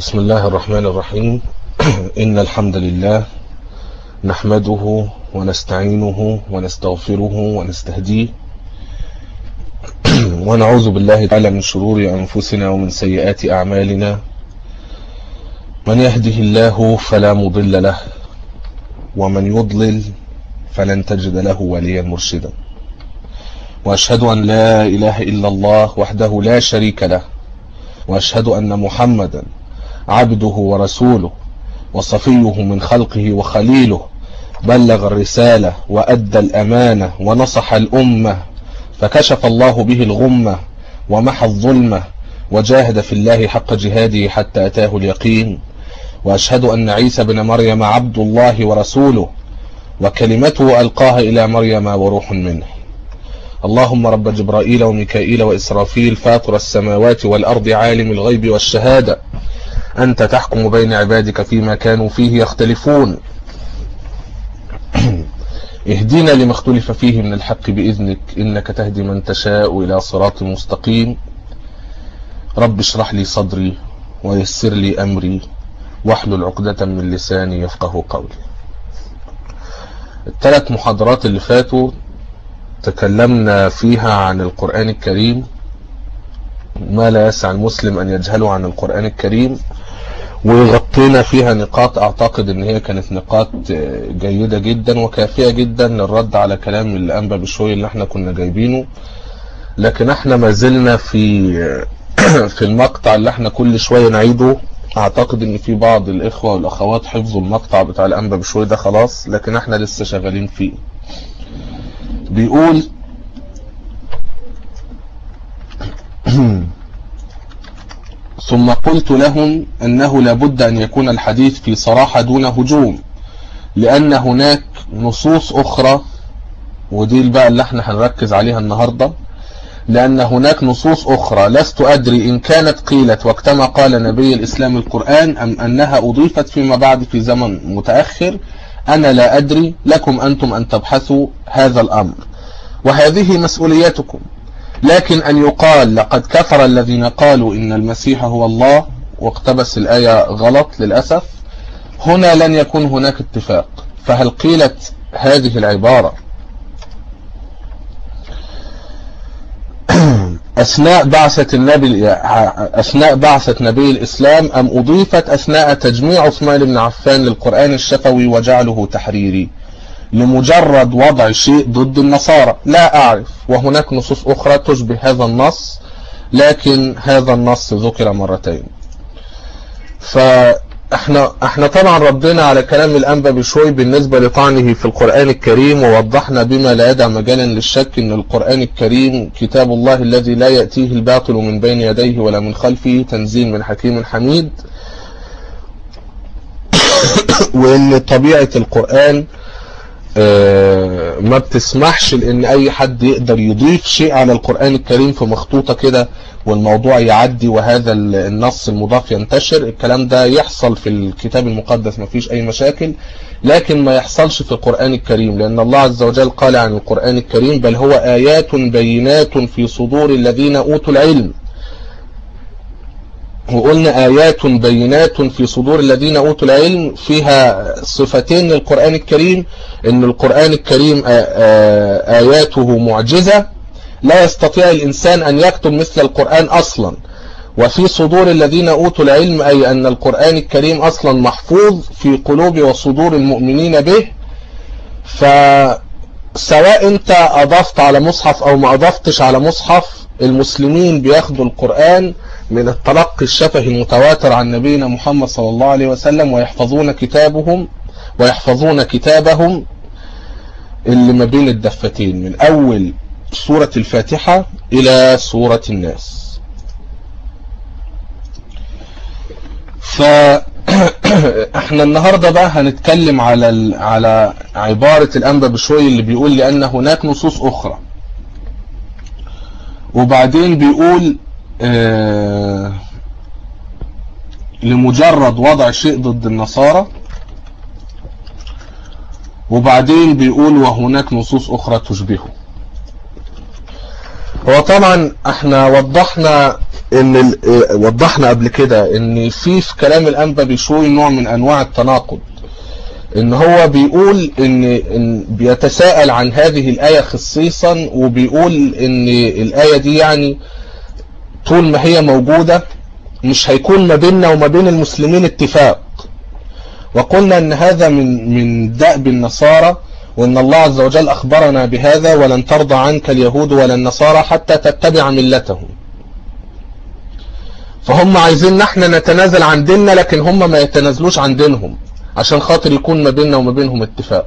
بسم الله الرحمن الرحيم. إن الحمد لله نحمده ونستعينه ونستغفره ونستهديه. ونعوذ بالله تعالى من شرور أنفسنا ومن سيئات أعمالنا. من يهده الله فلا مضل له ومن يضلل فلن تجد له وليا مرشدا. وأشهد أن لا إله إلا الله وحده لا شريك له وأشهد أن محمدا عبده ورسوله وصفيه من خلقه وخليله بلغ الرسالة وأدى الأمانة ونصح الأمة فكشف الله به الغمة ومحى الظلمة وجاهد في الله حق جهاده حتى أتاه اليقين. وأشهد أن عيسى بن مريم عبد الله ورسوله وكلمته ألقاها إلى مريم وروح منه. اللهم رب جبرائيل وميكائيل وإسرافيل فاطر السماوات والأرض عالم الغيب والشهادة أنت تحكم بين عبادك فيما كانوا فيه يختلفون. اهدنا لما اختلف فيه من الحق بإذنك إنك تهدي من تشاء إلى صراط مستقيم. رب اشرح لي صدري ويسر لي أمري واحلل عقدة من لساني يفقه قولي. الثلاث محاضرات اللي فاتوا تكلمنا فيها عن القرآن الكريم. ما لا يسع المسلم أن يجهله عن القرآن الكريم. وغطينا فيها نقاط أعتقد أن هي كانت نقاط جيدة جدا وكافية جدا للرد على كلام الأنبا بشوي اللي إحنا كنا جايبينه. لكن إحنا ما زلنا في في المقطع اللي إحنا كل شوية نعيده. أعتقد إن في بعض الإخوة والأخوات حفظوا المقطع بتاع الأنبا بشوي ده خلاص لكن إحنا لسه شغالين فيه. بيقول ثم قلت لهم أنه لابد أن يكون الحديث في صراحة دون هجوم لأن هناك نصوص أخرى ودي بقى اللي إحنا هنركز عليها النهاردة لأن هناك نصوص أخرى. لست أدري إن كانت قيلت وقتما قال نبي الإسلام القرآن أم أنها أضيفت فيما بعد في زمن متأخر. أنا لا أدري لكم أنتم أن تبحثوا هذا الأمر. وهذه مسؤوليتكم لكن أن يقال لقد كفر الذين قالوا إن المسيح هو الله واقتبس الآية غلط للأسف هنا لن يكون هناك اتفاق. فهل قيلت هذه العبارة أثناء بعثة النبي أثناء بعثة نبي الإسلام أم أضيفت أثناء تجميع عثمان بن عفان للقرآن الشفوي وجعله تحريري؟ لمجرد وضع شيء ضد النصارى. لا أعرف. وهناك نصوص أخرى تشبه هذا النص لكن هذا النص ذكر مرتين. فإحنا إحنا طبعا ردنا على كلام الأنبا بشوي بالنسبة لطعنه في القرآن الكريم ووضحنا بما لا يدع مجالا للشك إن القرآن الكريم كتاب الله الذي لا يأتيه الباطل من بين يديه ولا من خلفه تنزيل من حكيم حميد. وإن طبيعة القرآن ما بتسمحش لإن أي حد يقدر يضيف شيء على القرآن الكريم في مخطوطة كده والموضوع يعدي وهذا النص المضاف ينتشر. الكلام ده يحصل في الكتاب المقدس ما فيش أي مشاكل لكن ما يحصلش في القرآن الكريم لأن الله عز وجل قال عن القرآن الكريم بل هو آيات بينات في صدور الذين أوتوا العلم. وقلنا آيات بينات في صدور الذين أوتوا العلم فيها صفتين للقرآن الكريم إن القرآن الكريم آياته معجزة لا يستطيع الإنسان أن يكتب مثل القرآن أصلا. وفي صدور الذين أوتوا العلم أي أن القرآن الكريم أصلا محفوظ في قلوب وصدور المؤمنين به. فسواء أنت أضفت على مصحف أو ما أضفتش على مصحف المسلمين بياخدوا القرآن من التلقي الشفهي المتواتر عن نبينا محمد صلى الله عليه وسلم ويحفظون كتابهم ويحفظون كتابهم اللي ما بين الدفتين من أول سورة الفاتحة إلى سورة الناس. فاحنا النهاردة بقى هنتكلم على على عبارة الأنبا بشوي اللي بيقول لأن هناك نصوص أخرى. وبعدين بيقول لمجرد وضع شيء ضد النصارى. وبعدين بيقول وهناك نصوص أخرى تشبهه. هو طبعا إحنا وضحنا إن ال- آه وضحنا قبل كده إن في في كلام الانبا بيشوي نوع من أنواع التناقض. إن هو بيقول ان, إن بيتساءل عن هذه الآية خصيصا وبيقول إن الآية دي يعني طول ما هي موجودة مش هيكون ما بيننا وما بين المسلمين اتفاق. وقلنا إن هذا من من دأب النصارى وإن الله عز وجل أخبرنا بهذا ولن ترضى عنك اليهود ولا النصارى حتى تتبع ملتهم. فهم عايزين نحن نتنازل عن ديننا لكن هم ما يتنازلوش عن دينهم عشان خاطر يكون ما بيننا وما بينهم اتفاق.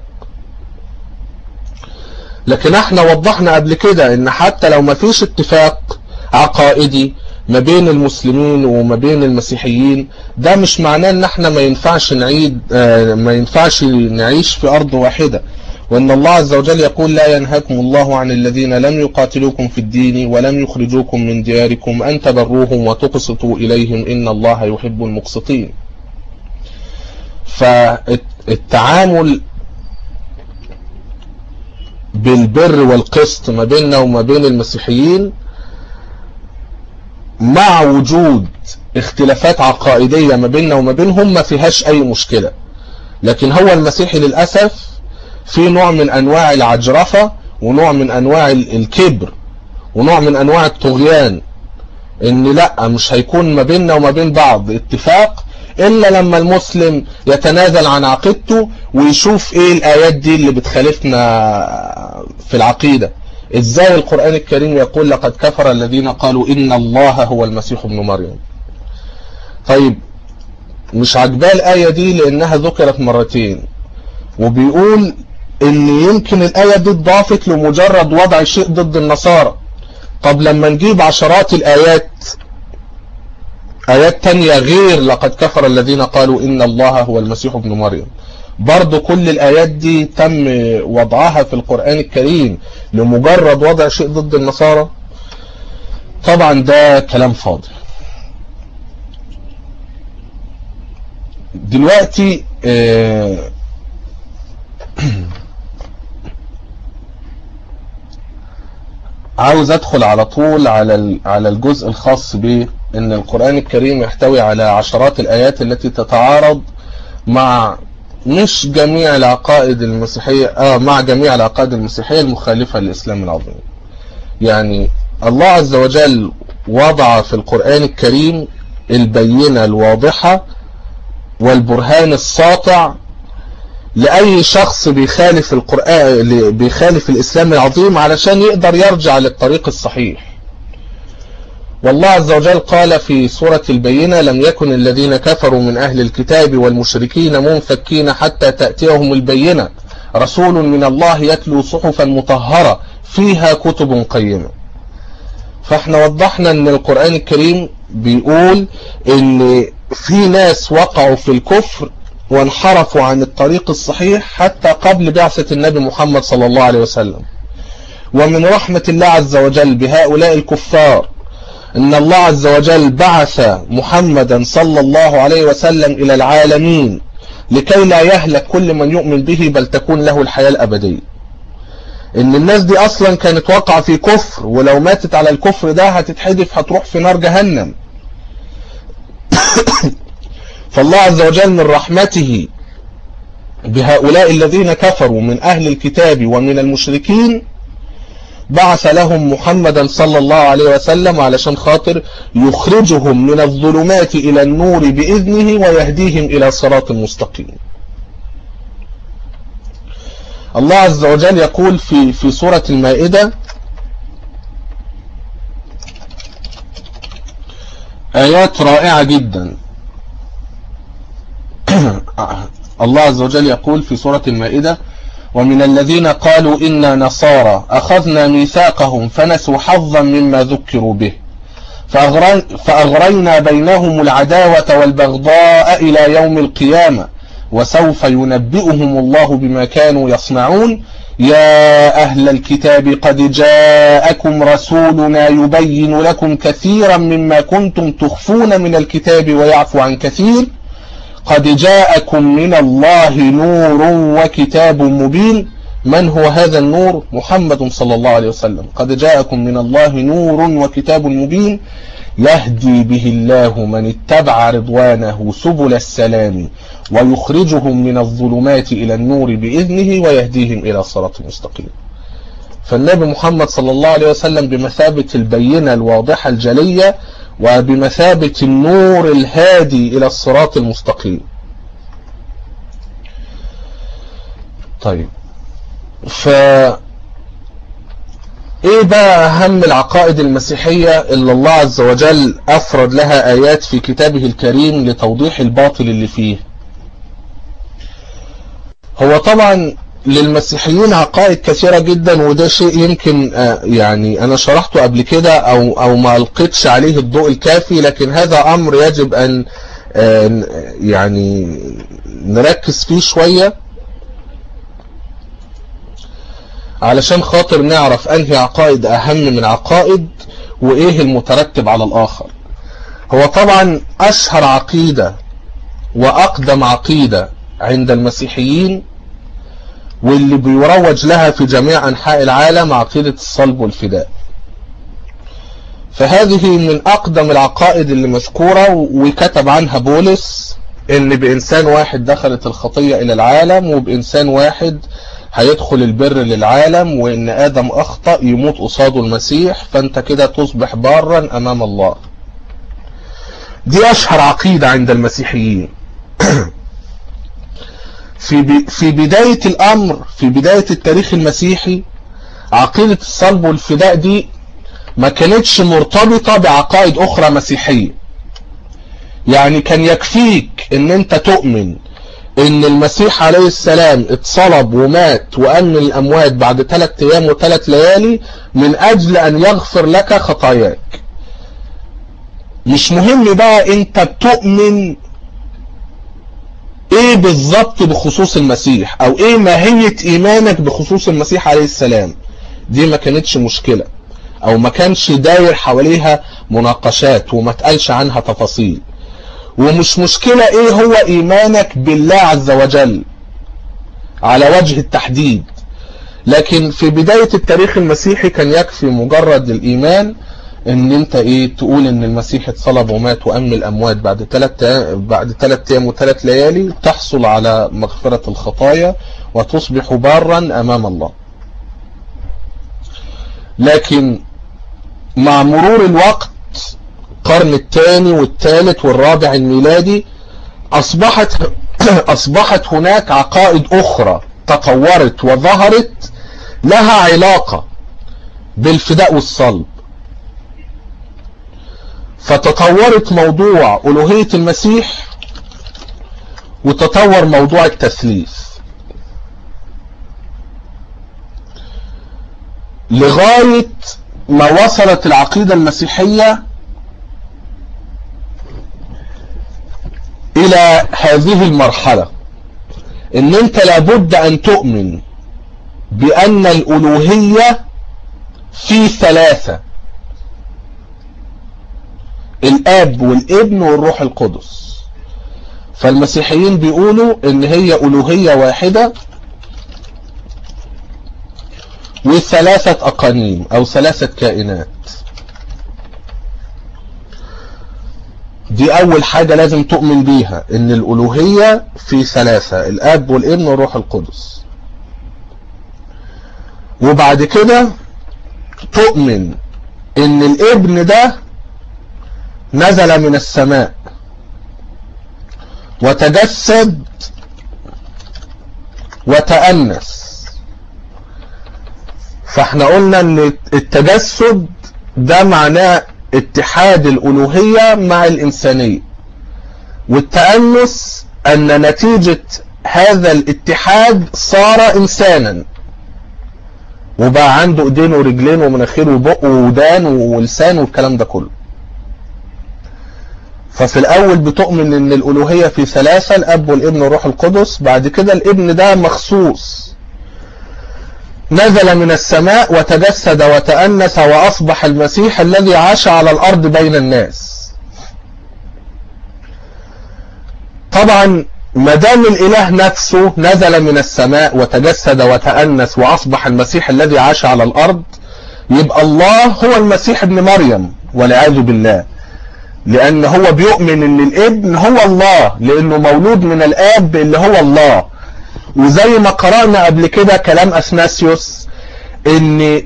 لكن إحنا وضحنا قبل كده إن حتى لو ما فيش اتفاق عقائدي ما بين المسلمين وما بين المسيحيين. ده مش معناه إن إحنا ما ينفعش نعيد آه ما ينفعش نعيش في أرض واحدة. وإن الله عز وجل يقول لا ينهاكم الله عن الذين لم يقاتلوكم في الدين ولم يخرجوكم من دياركم أن تبروهم وتقسطوا إليهم إن الله يحب المقسطين. فالتعامل بالبر والقسط ما بيننا وما بين المسيحيين مع وجود اختلافات عقائدية ما بيننا وما بينهم ما فيهاش أي مشكلة. لكن هو المسيحي للأسف في نوع من أنواع العجرفة ونوع من أنواع الكبر ونوع من أنواع الطغيان إن لأ مش هيكون ما بيننا وما بين بعض اتفاق إلا لما المسلم يتنازل عن عقيدته ويشوف إيه الآيات دي اللي بتخالفنا في العقيدة. إزاي القرآن الكريم يقول لقد كفر الذين قالوا إن الله هو المسيح ابن مريم؟ طيب مش عجباه الآية دي لأنها ذكرت مرتين وبيقول إن يمكن الآية دي اتضافت لمجرد وضع شيء ضد النصارى. طب لما نجيب عشرات الآيات آيات تانية غير لقد كفر الذين قالوا إن الله هو المسيح ابن مريم برضو كل الآيات دي تم وضعها في القرآن الكريم لمجرد وضع شيء ضد النصارى؟ طبعا ده كلام فاضي. دلوقتي آه عاوز أدخل على طول على على الجزء الخاص بان القرآن الكريم يحتوي على عشرات الآيات التي تتعارض مع مش جميع العقائد المسيحية آه مع جميع العقائد المسيحية المخالفة للإسلام العظيم. يعني الله عز وجل وضع في القرآن الكريم البينة الواضحة والبرهان الساطع لأي شخص بيخالف القرآن بيخالف الإسلام العظيم علشان يقدر يرجع للطريق الصحيح. والله عز وجل قال في سورة البينة لم يكن الذين كفروا من أهل الكتاب والمشركين منفكين حتى تأتيهم البينة. رسول من الله يتلو صحفا مطهرة فيها كتب قيمة. فإحنا وضحنا إن القرآن الكريم بيقول إن في ناس وقعوا في الكفر وانحرفوا عن الطريق الصحيح حتى قبل بعثة النبي محمد صلى الله عليه وسلم. ومن رحمة الله عز وجل بهؤلاء الكفار إن الله عز وجل بعث محمدا صلى الله عليه وسلم إلى العالمين لكي لا يهلك كل من يؤمن به بل تكون له الحياة الأبدية. إن الناس دي أصلا كانت واقعة في كفر ولو ماتت على الكفر ده هتتحدف هتروح في نار جهنم. فالله عز وجل من رحمته بهؤلاء الذين كفروا من أهل الكتاب ومن المشركين بعث لهم محمدا صلى الله عليه وسلم علشان خاطر يخرجهم من الظلمات إلى النور بإذنه ويهديهم إلى صراط مستقيم. الله عز وجل يقول في في سورة المائدة آيات رائعة جدا. الله عز وجل يقول في سورة المائدة ومن الذين قالوا إنا نصارى أخذنا ميثاقهم فنسوا حظا مما ذكروا به. فأغرينا بينهم العداوة والبغضاء إلى يوم القيامة وسوف ينبئهم الله بما كانوا يصنعون. يا أهل الكتاب قد جاءكم رسولنا يبين لكم كثيرا مما كنتم تخفون من الكتاب ويعفو عن كثير. قد جاءكم من الله نور وكتاب مبين. من هو هذا النور؟ محمد صلى الله عليه وسلم. قد جاءكم من الله نور وكتاب مبين. يهدي به الله من اتبع رضوانه سبل السلام ويخرجهم من الظلمات إلى النور بإذنه ويهديهم إلى الصراط المستقيم فالنبي محمد صلى الله عليه وسلم بمثابة البينة الواضحة الجلية وبمثابة النور الهادي إلى الصراط المستقيم. طيب. ف إيه بقى أهم العقائد المسيحية اللي الله عز وجل أفرد لها آيات في كتابه الكريم لتوضيح الباطل اللي فيه؟ هو طبعا للمسيحيين عقائد كثيرة جدا وده شيء يمكن يعني أنا شرحته قبل كده أو أو ما لقيتش عليه الضوء الكافي لكن هذا أمر يجب أن يعني نركز فيه شوية. علشان خاطر نعرف أنهي عقائد أهم من عقائد وإيه المترتب على الآخر. هو طبعا أشهر عقيدة وأقدم عقيدة عند المسيحيين واللي بيروج لها في جميع أنحاء العالم عقيدة الصلب والفداء. فهذه من أقدم العقائد اللي مذكورة وكتب عنها بولس إن بإنسان واحد دخلت الخطية إلى العالم وبإنسان واحد هيدخل البر للعالم وإن آدم أخطأ يموت قصاده المسيح فأنت كده تصبح بارا أمام الله. دي أشهر عقيدة عند المسيحيين. في في بداية الأمر في بداية التاريخ المسيحي عقيدة الصلب والفداء دي ما كانتش مرتبطة بعقائد أخرى مسيحية. يعني كان يكفيك إن أنت تؤمن إن المسيح عليه السلام اتصلب ومات وأمن الأموات بعد ثلاث أيام وثلاث ليالي من أجل أن يغفر لك خطاياك. مش مهم بقى أنت بتؤمن إيه بالظبط بخصوص المسيح؟ أو إيه ماهية إيمانك بخصوص المسيح عليه السلام؟ دي ما كانتش مشكلة. أو ما كانش داير حواليها مناقشات وما تقالش عنها تفاصيل. ومش مشكلة إيه هو إيمانك بالله عز وجل على وجه التحديد. لكن في بداية التاريخ المسيحي كان يكفي مجرد الإيمان إن أنت إيه تقول إن المسيح اتصلب ومات وأم الأموات. بعد ثلاث بعد ثلاث أيام وثلاث ليالي تحصل على مغفرة الخطايا وتصبح بارا أمام الله. لكن مع مرور الوقت القرن الثاني والثالث والرابع الميلادي أصبحت أصبحت هناك عقائد أخرى تطورت وظهرت لها علاقة بالفداء والصلب. فتطورت موضوع ألوهية المسيح وتطور موضوع التثليث. لغاية ما وصلت العقيدة المسيحية إلى هذه المرحلة إن أنت لابد أن تؤمن بأن الألوهية في ثلاثة. الآب والابن والروح القدس. فالمسيحيين بيقولوا إن هي ألوهية واحدة وثلاثة أقانيم أو ثلاثة كائنات. دي أول حاجة لازم تؤمن بيها إن الألوهية في ثلاثة الآب والابن والروح القدس. وبعد كده تؤمن إن الابن ده نزل من السماء وتجسد وتأنس. فاحنا قلنا إن التجسد ده معناه اتحاد الألوهية مع الإنسانية. والتأنس أن نتيجة هذا الاتحاد صار إنسانا. وبقى عنده إيدين ورجلين ومناخير وبق وودان ولسان والكلام ده كله. ففي الأول بتؤمن إن الألوهية في ثلاثة الأب والابن والروح القدس. بعد كده الابن ده مخصوص. نزل من السماء وتجسد وتأنس وأصبح المسيح الذي عاش على الأرض بين الناس. طبعا ما دام الإله نفسه نزل من السماء وتجسد وتأنس وأصبح المسيح الذي عاش على الأرض يبقى الله هو المسيح ابن مريم والعياذ بالله. لأن هو بيؤمن إن الابن هو الله لأنه مولود من الآب اللي هو الله. وزي ما قرأنا قبل كده كلام أثناسيوس إن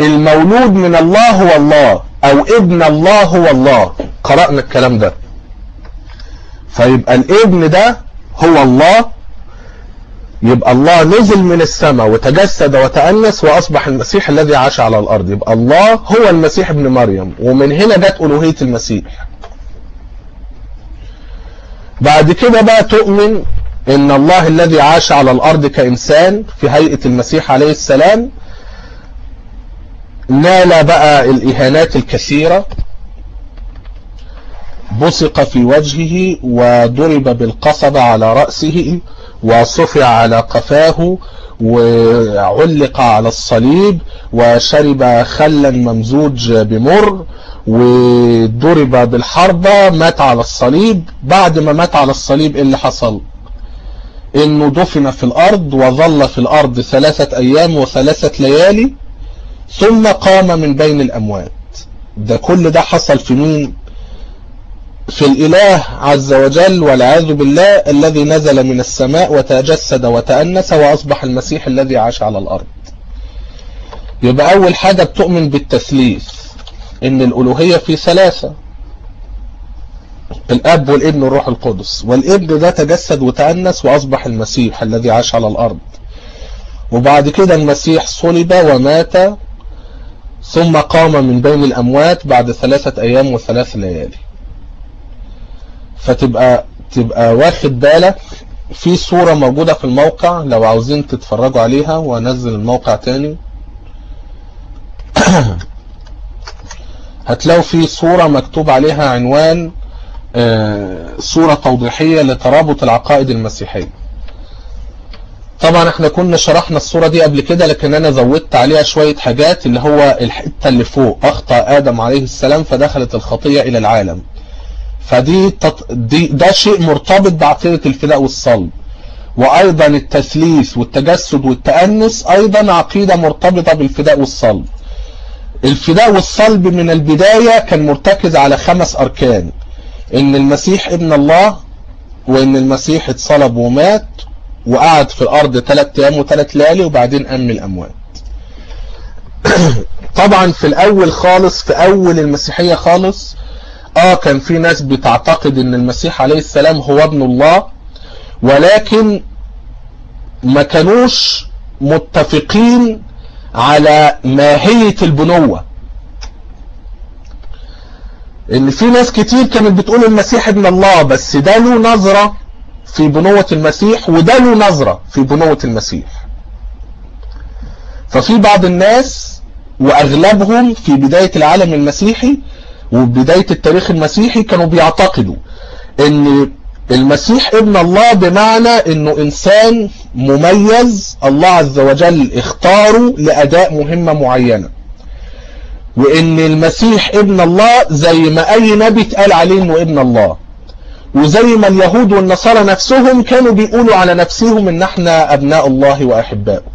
المولود من الله هو الله أو ابن الله هو الله. قرأنا الكلام ده. فيبقى الابن ده هو الله يبقى الله نزل من السماء وتجسد وتأنس وأصبح المسيح الذي عاش على الأرض. يبقى الله هو المسيح ابن مريم. ومن هنا جت ألوهية المسيح. بعد كده بقى تؤمن إن الله الذي عاش على الأرض كإنسان في هيئة المسيح عليه السلام. نال بقى الإهانات الكثيرة. بصق في وجهه وضرب بالقصبة على رأسه. وصفع على قفاه وعلق على الصليب وشرب خلا ممزوج بمر وضرب بالحربة مات على الصليب. بعد ما مات على الصليب إيه اللي حصل؟ إنه دفن في الأرض وظل في الأرض ثلاثة أيام وثلاثة ليالي ثم قام من بين الأموات. ده كل ده حصل في مين؟ في الإله عز وجل والعياذ بالله الذي نزل من السماء وتجسد وتأنس وأصبح المسيح الذي عاش على الأرض. يبقى أول حاجة بتؤمن بالتثليث إن الألوهية في ثلاثة. الأب والابن والروح القدس. والابن ده تجسد وتأنس وأصبح المسيح الذي عاش على الأرض. وبعد كده المسيح صلب ومات ثم قام من بين الأموات بعد ثلاثة أيام وثلاث ليالي. فتبقى تبقى واخد بالك في صورة موجودة في الموقع لو عاوزين تتفرجوا عليها وانزل الموقع تاني. هتلاقوا في صورة مكتوب عليها عنوان صورة توضيحية لترابط العقائد المسيحية. طبعا إحنا كنا شرحنا الصورة دي قبل كده لكن أنا زودت عليها شوية حاجات اللي هو الحتة اللي فوق أخطأ آدم عليه السلام فدخلت الخطية إلى العالم. فدي تط... دي ده شيء مرتبط بعقيدة الفداء والصلب. وأيضا التثليث والتجسد والتأنس أيضا عقيدة مرتبطة بالفداء والصلب. الفداء والصلب من البداية كان مرتكز على خمس أركان. إن المسيح ابن الله وإن المسيح اتصلب ومات وقعد في الأرض ثلاث أيام وثلاث ليالي وبعدين قام الأموات. طبعا في الأول خالص في أول المسيحية خالص آه كان في ناس بتعتقد إن المسيح عليه السلام هو ابن الله ولكن ما كانوش متفقين على ماهية البنوة. إن في ناس كتير كانت بتقول المسيح ابن الله بس ده له نظرة في بنوة المسيح وده له نظرة في بنوة المسيح. ففي بعض الناس وأغلبهم في بداية العالم المسيحي وبداية التاريخ المسيحي كانوا بيعتقدوا إن المسيح ابن الله بمعنى إنه إنسان مميز الله عز وجل اختاره لأداء مهمة معينة. وإن المسيح ابن الله زي ما أي نبي اتقال عليه إنه ابن الله. وزي ما اليهود والنصارى نفسهم كانوا بيقولوا على نفسهم إن إحنا أبناء الله وأحباؤه.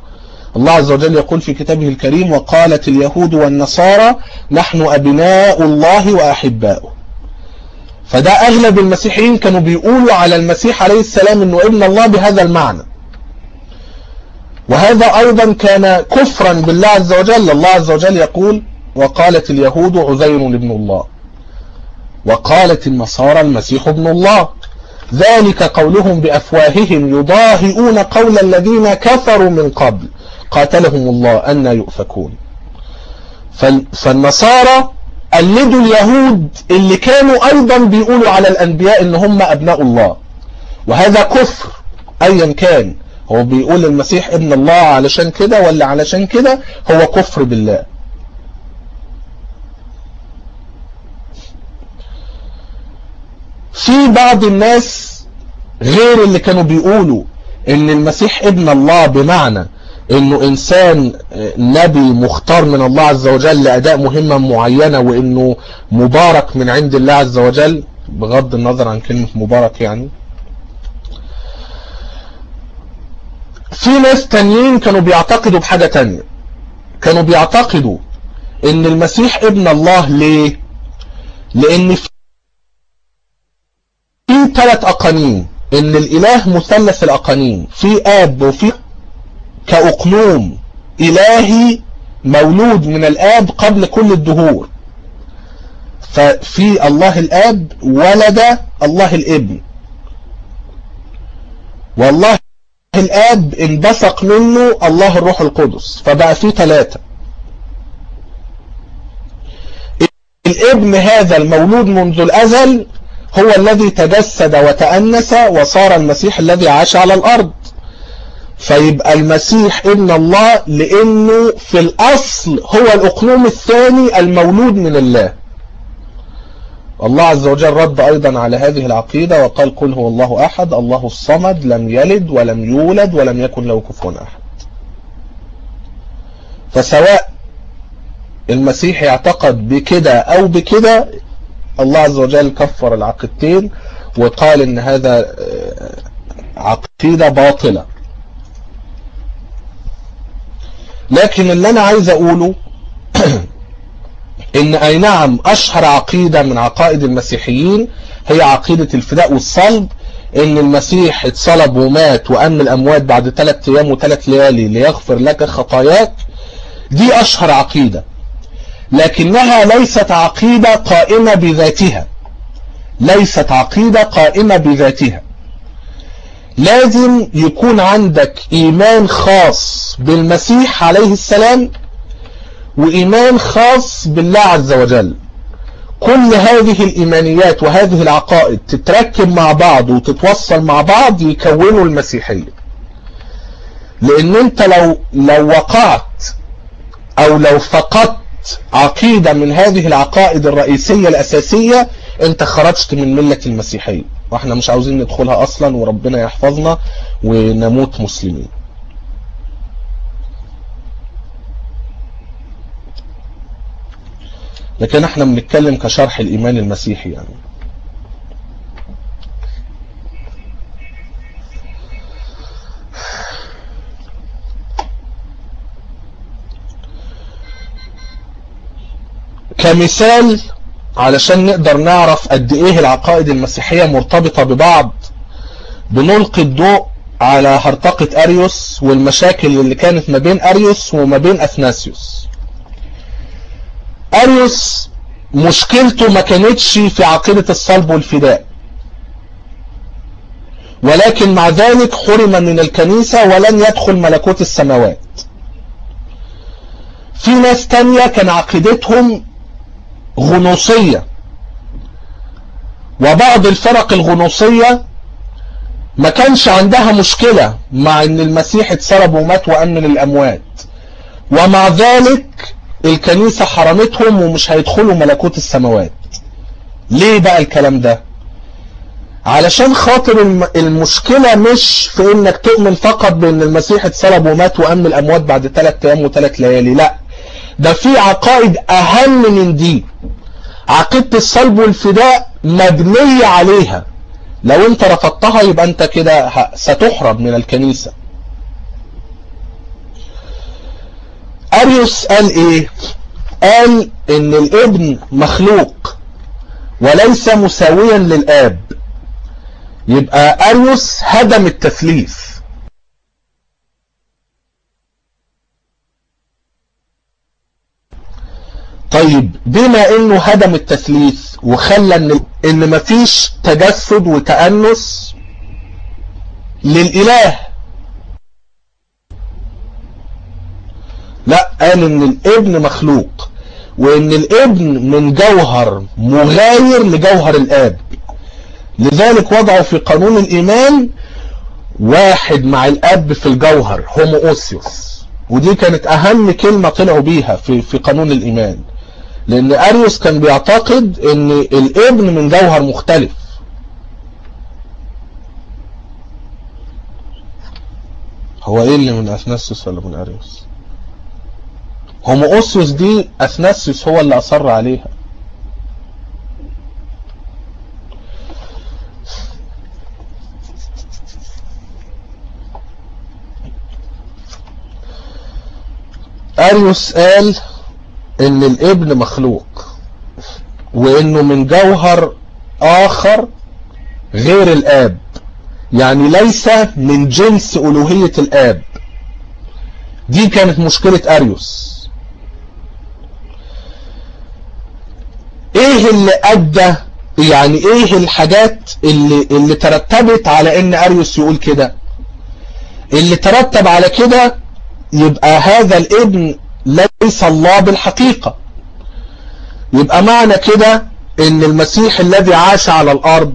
الله عز وجل يقول في كتابه الكريم وقالت اليهود والنصارى نحن أبناء الله وأحباؤه. فده أغلب المسيحيين كانوا بيقولوا على المسيح عليه السلام أنه ابن الله بهذا المعنى. وهذا أيضا كان كفرا بالله عز وجل. الله عز وجل يقول وقالت اليهود عزير ابن الله. وقالت النصارى المسيح ابن الله. ذلك قولهم بأفواههم يضاهئون قول الذين كفروا من قبل. قاتلهم الله أن يؤفكون. فالنصارى قلدوا اليهود اللي كانوا أيضا بيقولوا على الأنبياء إن هم أبناء الله. وهذا كفر أيا كان. هو بيقول المسيح ابن الله علشان كده ولا علشان كده؟ هو كفر بالله. في بعض الناس غير اللي كانوا بيقولوا إن المسيح ابن الله بمعنى إنه إنسان نبي مختار من الله عز وجل لاداء مهمة معينة وإنه مبارك من عند الله عز وجل بغض النظر عن كلمة مبارك يعني. في ناس تانيين كانوا بيعتقدوا بحاجة تانية. كانوا بيعتقدوا إن المسيح ابن الله ليه؟ لأن في ثلاث أقانيم. إن الإله مثلث الأقانيم. في آب وفي كاقنوم إلهي مولود من الآب قبل كل الدهور. ففي الله الآب ولد الله الابن. والله الآب انبثق منه الله الروح القدس. فبقى في ثلاثة الابن هذا المولود منذ الأزل هو الذي تجسد وتأنس وصار المسيح الذي عاش على الأرض. فيبقى المسيح ابن الله لأنه في الأصل هو الاقنوم الثاني المولود من الله. الله عز وجل رد أيضا على هذه العقيدة وقال قل هو الله أحد الله الصمد لم يلد ولم يولد ولم يكن له كفوا أحد. فسواء المسيح يعتقد بكده أو بكده الله عز وجل كفر العقيدتين وقال إن هذا عقيدة باطلة. لكن اللي أنا عايز أقوله إن أي نعم أشهر عقيدة من عقائد المسيحيين هي عقيدة الفداء والصلب إن المسيح اتصلب ومات وأم الأموات بعد ثلاث أيام وثلاث ليالي ليغفر لك خطاياك دي أشهر عقيدة. لكنها ليست عقيدة قائمة بذاتها. ليست عقيدة قائمة بذاتها. لازم يكون عندك إيمان خاص بالمسيح عليه السلام وإيمان خاص بالله عز وجل. كل هذه الإيمانيات وهذه العقائد تتركب مع بعض وتتوصل مع بعض يكونوا المسيحية. لأن أنت لو, لو وقعت أو لو فقدت عقيدة من هذه العقائد الرئيسية الأساسية أنت خرجت من ملة المسيحية. وإحنا مش عاوزين ندخلها أصلا وربنا يحفظنا ونموت مسلمين. لكن إحنا بنتكلم كشرح الإيمان المسيحي يعني. كمثال علشان نقدر نعرف قد إيه العقائد المسيحية مرتبطة ببعض بنلقي الضوء على هرطقة أريوس والمشاكل اللي كانت ما بين أريوس وما بين أثناسيوس. أريوس مشكلته ما كانتش في عقيدة الصلب والفداء. ولكن مع ذلك حرم من الكنيسة ولن يدخل ملكوت السماوات. في ناس تانية كان عقيدتهم غنوصية. وبعض الفرق الغنوصية ما كانش عندها مشكلة مع إن المسيح اتصلب ومات وأمن الاموات ومع ذلك الكنيسة حرمتهم ومش هيدخلوا ملكوت السماوات. ليه بقى الكلام ده؟ علشان خاطر المشكلة مش في إنك تؤمن فقط بإن المسيح اتصلب ومات وأمن الأموات بعد ثلاث أيام وثلاث ليالي لأ. ده في عقائد أهم من دي. عقيدة الصلب والفداء مبنية عليها. لو انت رفضتها يبقى انت كده ستحرم من الكنيسة. أريوس قال إيه؟ قال إن الابن مخلوق وليس مساويا للآب. يبقى أريوس هدم التثليث. طيب بما إنه هدم التثليث وخلى إن إن مفيش تجسد وتأنس للإله لا قال إن الإبن مخلوق وإن الإبن من جوهر مغاير لجوهر الآب. لذلك وضعوا في قانون الإيمان واحد مع الآب في الجوهر هومو اوسيوس ودي كانت أهم كلمة طلعوا بيها في, في قانون الإيمان. لأن أريوس كان بيعتقد إن الابن من جوهر مختلف. هو إيه اللي من أثناسيوس ولا من أريوس؟ هومو اوسيوس دي أثناسيوس هو اللي أصر عليها. أريوس قال إن الإبن مخلوق وإنه من جوهر آخر غير الآب. يعني ليس من جنس ألوهية الآب. دي كانت مشكلة أريوس. إيه اللي أدى يعني إيه الحاجات اللي, اللي ترتبت على إن أريوس يقول كده؟ اللي ترتب على كده يبقى هذا الإبن ليس الله بالحقيقة. يبقى معنى كده إن المسيح الذي عاش على الأرض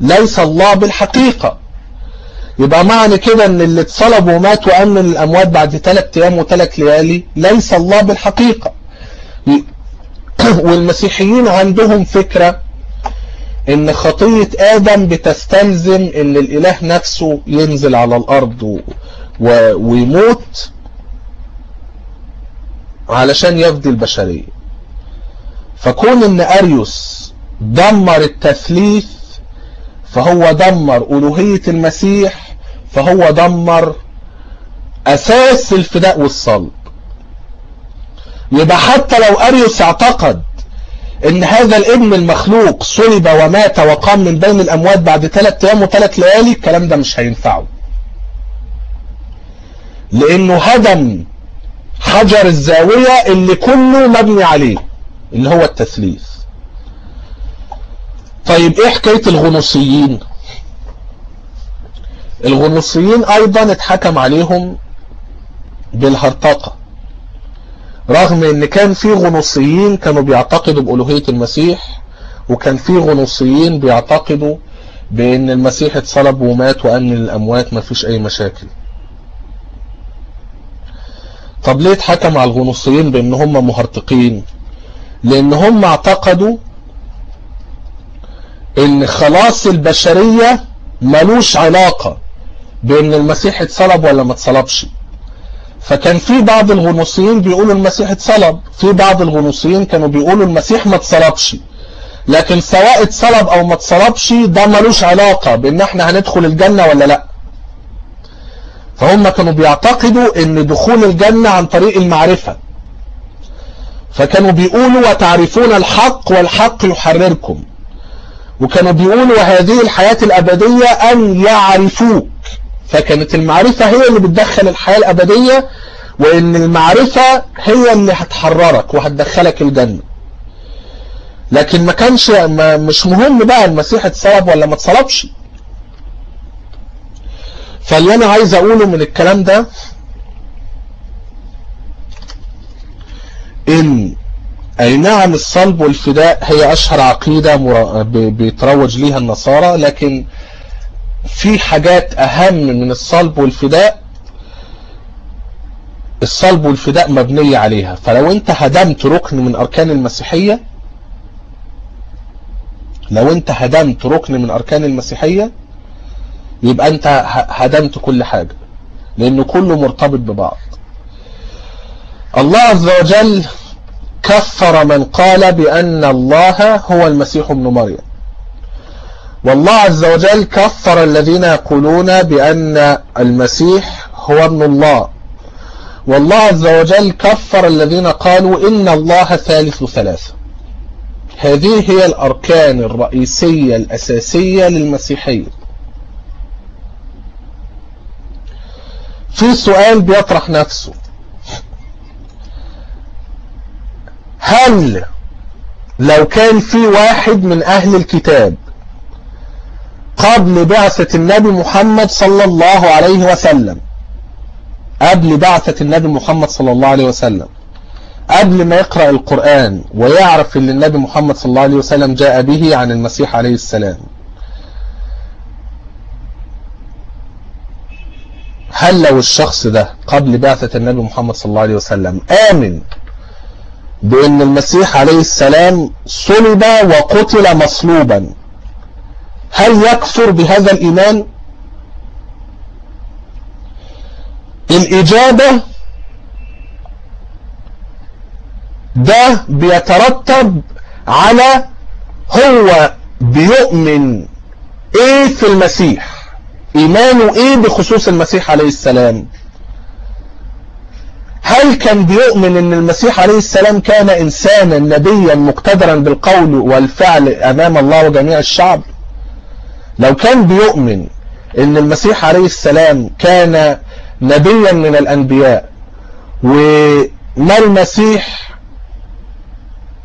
ليس الله بالحقيقة. يبقى معنى كده إن اللي اتصلب ومات وأمن الأموات بعد ثلاث أيام وثلاث ليالي ليس الله بالحقيقة. والمسيحيين عندهم فكرة إن خطية آدم بتستلزم إن الإله نفسه ينزل على الأرض و... و... ويموت علشان يفدي البشرية. فكون إن أريوس دمر التثليث فهو دمر ألوهية المسيح فهو دمر أساس الفداء والصلب. يبقى حتى لو أريوس اعتقد إن هذا الابن المخلوق صلب ومات وقام من بين الأموات بعد ثلاث أيام وثلاث ليالي الكلام ده مش هينفعه. لأنه هدم حجر الزاوية اللي كله مبني عليه اللي هو التثليث. طيب إيه حكاية الغنوصيين؟ الغنوصيين أيضا اتحكم عليهم بالهرطقة. رغم إن كان في غنوصيين كانوا بيعتقدوا بألوهية المسيح وكان في غنوصيين بيعتقدوا بإن المسيح اتصلب ومات وأن الأموات ما فيش أي مشاكل. طب ليه اتحكم على الغنوصيين بأن هم مهرطقين لأن هم اعتقدوا إن خلاص البشرية ملوش علاقة بأن المسيح اتصلب ولا ما اتصلبش. فكان في بعض الغنوصيين بيقولوا المسيح اتصلب في بعض الغنوصيين كانوا بيقولوا المسيح ما اتصلبش. لكن سواء اتصلب أو ما اتصلبش ده ملوش علاقة بأن إحنا هندخل الجنة ولا لأ. فهم كانوا بيعتقدوا إن دخول الجنة عن طريق المعرفة. فكانوا بيقولوا وتعرفون الحق والحق يحرركم. وكانوا بيقولوا وهذه الحياة الأبدية أن يعرفوك. فكانت المعرفة هي اللي بتدخل الحياة الأبدية وإن المعرفة هي اللي هتحررك وهتدخلك الجنة. لكن ما كانش ما مش مهم بقى المسيح اتصلب ولا ما اتصلبش. فاللي أنا عايز أقوله من الكلام ده إن أي نعم الصلب والفداء هي أشهر عقيدة بيتروج ليها النصارى لكن في حاجات أهم من الصلب والفداء الصلب والفداء مبنية عليها. فلو أنت هدمت ركن من أركان المسيحية لو أنت هدمت ركن من أركان المسيحية يبقى أنت هدمت كل حاجة لأنه كله مرتبط ببعض. الله عز وجل كفر من قال بأن الله هو المسيح ابن مريم. والله عز وجل كفر الذين يقولون بأن المسيح هو ابن الله. والله عز وجل كفر الذين قالوا إن الله ثالث ثلاثة. هذه هي الأركان الرئيسية الأساسية للمسيحية. في سؤال بيطرح نفسه. هل لو كان في واحد من أهل الكتاب قبل بعثة النبي محمد صلى الله عليه وسلم قبل بعثة النبي محمد صلى الله عليه وسلم قبل ما يقرأ القرآن ويعرف ان النبي محمد صلى الله عليه وسلم جاء به عن المسيح عليه السلام هل لو الشخص ده قبل بعثة النبي محمد صلى الله عليه وسلم آمن بأن المسيح عليه السلام صلب وقتل مصلوبا هل يكفر بهذا الإيمان؟ الإجابة ده بيترتب على هو بيؤمن إيه في المسيح. إيمانه إيه بخصوص المسيح عليه السلام؟ هل كان بيؤمن إن المسيح عليه السلام كان إنسانا نبيا مقتدرا بالقول والفعل أمام الله وجميع الشعب؟ لو كان بيؤمن إن المسيح عليه السلام كان نبيا من الأنبياء وما المسيح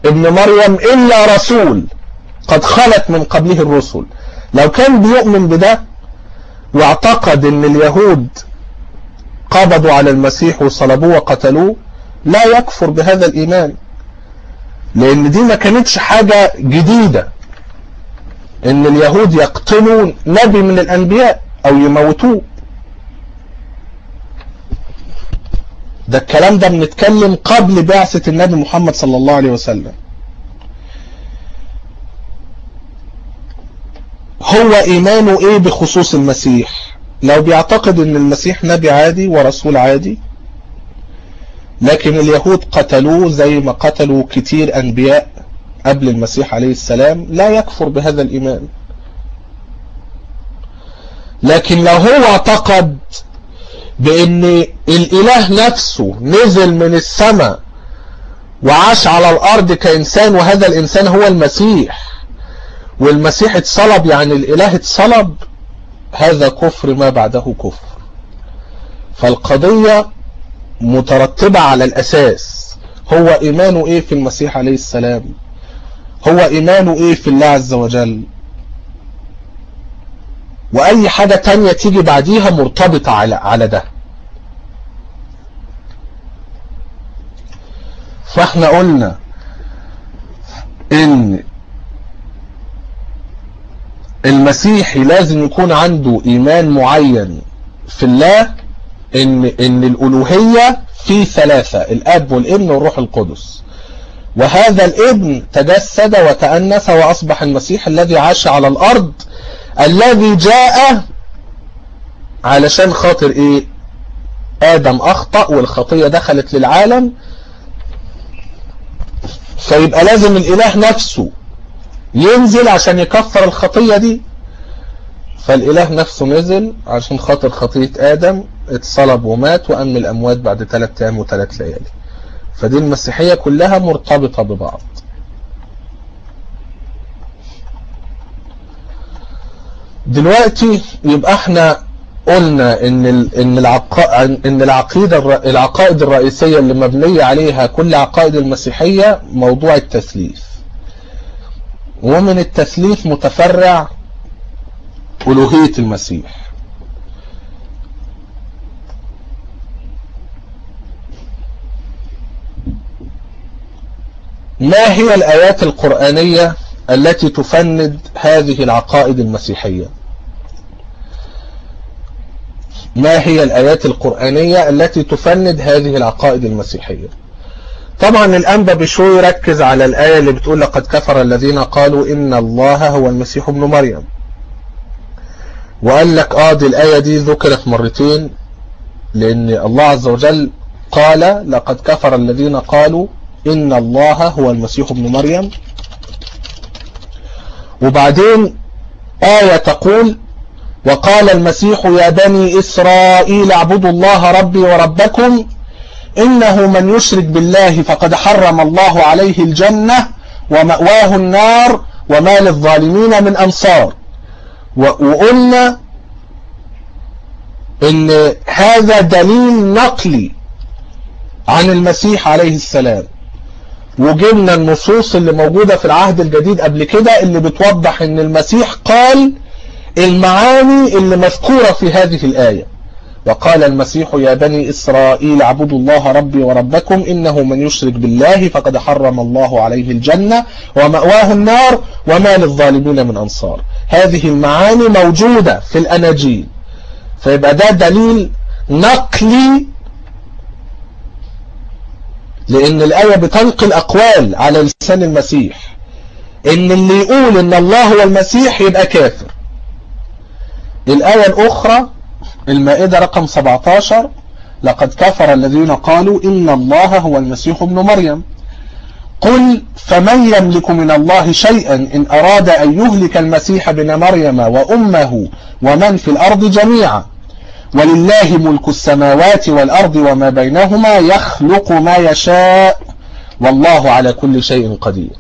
ابن مريم إلا رسول قد خلت من قبله الرسل لو كان بيؤمن بده واعتقد إن اليهود قبضوا على المسيح وصلبوه وقتلوه لا يكفر بهذا الإيمان. لأن دي ما كانتش حاجة جديدة. إن اليهود يقتلوا نبي من الأنبياء أو يموتوه. ده الكلام ده بنتكلم قبل بعثة النبي محمد صلى الله عليه وسلم. هو إيمانه إيه بخصوص المسيح؟ لو بيعتقد إن المسيح نبي عادي ورسول عادي لكن اليهود قتلوه زي ما قتلوا كتير أنبياء قبل المسيح عليه السلام لا يكفر بهذا الإيمان. لكن لو هو اعتقد بإن الإله نفسه نزل من السماء وعاش على الأرض كإنسان وهذا الإنسان هو المسيح والمسيح اتصلب يعني الإله اتصلب هذا كفر ما بعده كفر. فالقضية مترتبة على الأساس هو إيمانه إيه في المسيح عليه السلام؟ هو إيمانه إيه في الله عز وجل؟ وأي حاجة تانية تيجي بعديها مرتبطة على, على ده. فإحنا قلنا إن المسيحي لازم يكون عنده إيمان معين في الله إن إن الألوهية في ثلاثة الآب والابن والروح القدس. وهذا الابن تجسد وتأنس وأصبح المسيح الذي عاش على الأرض الذي جاء علشان خاطر إيه؟ آدم أخطأ والخطية دخلت للعالم. فيبقى لازم الإله نفسه ينزل عشان يكفر الخطية دي. فالإله نفسه نزل عشان خاطر خطية آدم اتصلب ومات وقام من الأموات بعد ثلاث أيام وثلاث ليالي. فدي المسيحية كلها مرتبطة ببعض. دلوقتي يبقى إحنا قلنا إن إن. إن العقيدة العقائد الرئيسية اللي مبنية عليها كل عقائد المسيحية موضوع التثليث. ومن التثليث متفرع ألوهية المسيح. ما هي الآيات القرآنية التي تفند هذه العقائد المسيحية؟ ما هي الآيات القرآنية التي تفند هذه العقائد المسيحية؟ طبعا الأنبا بشوي يركز على الآية اللي بتقول لقد كفر الذين قالوا إن الله هو المسيح ابن مريم. وقال لك آه دي الآية دي ذكرت مرتين لأن الله عز وجل قال لقد كفر الذين قالوا إن الله هو المسيح ابن مريم. وبعدين آية تقول وقال المسيح يا بني إسرائيل اعبدوا الله ربي وربكم إنه من يشرك بالله فقد حرم الله عليه الجنة ومأواه النار وما للظالمين من أنصار. وقلنا إن هذا دليل نقلي عن المسيح عليه السلام. وجبنا النصوص اللي موجودة في العهد الجديد قبل كده اللي بتوضح إن المسيح قال المعاني اللي مذكورة في هذه الآية. وقال المسيح يا بني إسرائيل اعبدوا الله ربي وربكم إنه من يشرك بالله فقد حرم الله عليه الجنة ومأواه النار وما للظالمين من أنصار. هذه المعاني موجودة في الأناجيل. فيبقى ده دليل نقلي لأن الآية بتنقل أقوال على لسان المسيح. إن اللي يقول إن الله هو المسيح يبقى كافر. الآية الأخرى المائدة رقم 17 لقد كفر الذين قالوا إن الله هو المسيح ابن مريم. قل فمن يملك من الله شيئا إن أراد أن يهلك المسيح بن مريم وأمه ومن في الأرض جميعا. ولله ملك السماوات والأرض وما بينهما يخلق ما يشاء. والله على كل شيء قدير.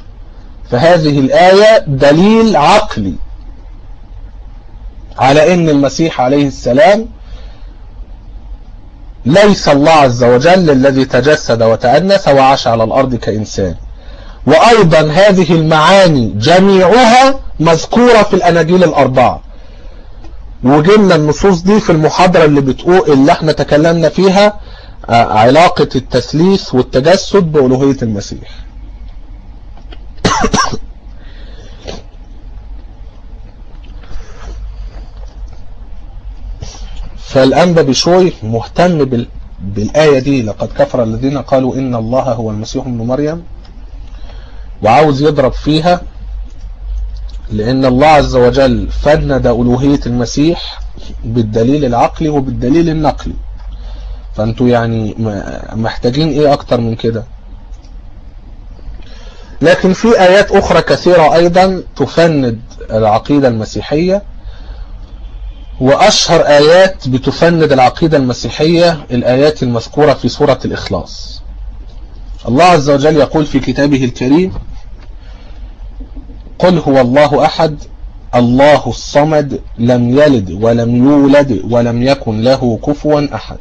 فهذه الآية دليل عقلي على إن المسيح عليه السلام ليس الله عز وجل الذي تجسد وتأنس وعاش على الأرض كإنسان. وأيضا هذه المعاني جميعها مذكورة في الأناجيل الأربعة. وجبنا النصوص دي في المحاضرة اللي بتقول اللي إحنا تكلمنا فيها علاقة التثليث والتجسد بألوهية المسيح. فالأنبا بشوي مهتم بال... بالآية دي. لقد كفر الذين قالوا إن الله هو المسيح ابن مريم. وعاوز يضرب فيها لأن الله عز وجل فند ألوهية المسيح بالدليل العقلي وبالدليل النقلي. فأنتوا يعني محتاجين إيه أكتر من كده؟ لكن في آيات أخرى كثيرة أيضا تفند العقيدة المسيحية. وأشهر آيات بتفند العقيدة المسيحية الآيات المذكورة في سورة الإخلاص. الله عز وجل يقول في كتابه الكريم قل هو الله أحد الله الصمد لم يلد ولم يولد ولم يكن له كفوا أحد.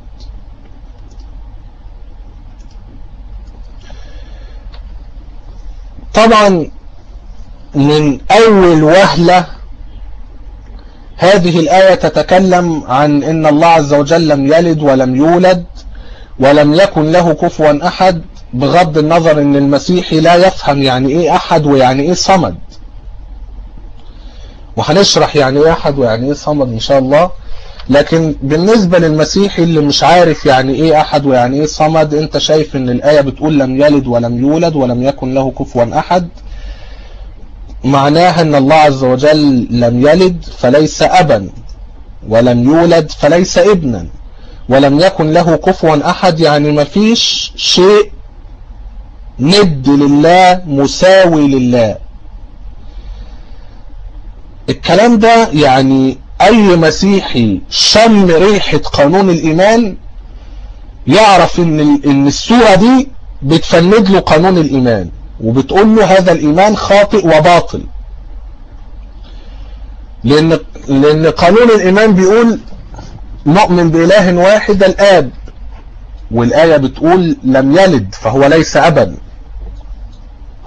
طبعا من أول وهلة هذه الآية تتكلم عن إن الله عز وجل لم يلد ولم يولد ولم يكن له كفوا أحد بغض النظر إن المسيحي لا يفهم يعني إيه أحد ويعني إيه صمد. وهنشرح يعني إيه أحد ويعني إيه صمد إن شاء الله. لكن بالنسبة للمسيحي اللي مش عارف يعني إيه أحد ويعني إيه صمد أنت شايف إن الآية بتقول لم يلد ولم يولد ولم يكن له كفوا أحد. معناها أن الله عز وجل لم يلد فليس أبا ولم يولد فليس ابنا ولم يكن له كفوا أحد يعني ما فيش شيء ند لله مساوي لله. الكلام ده يعني أي مسيحي شم ريحة قانون الإيمان يعرف إن إن السورة دي بتفند له قانون الإيمان. وبتقول له هذا الإيمان خاطئ وباطل. لأن, لأن قانون الإيمان بيقول نؤمن بإله واحد الآب. والآية بتقول لم يلد فهو ليس أبا.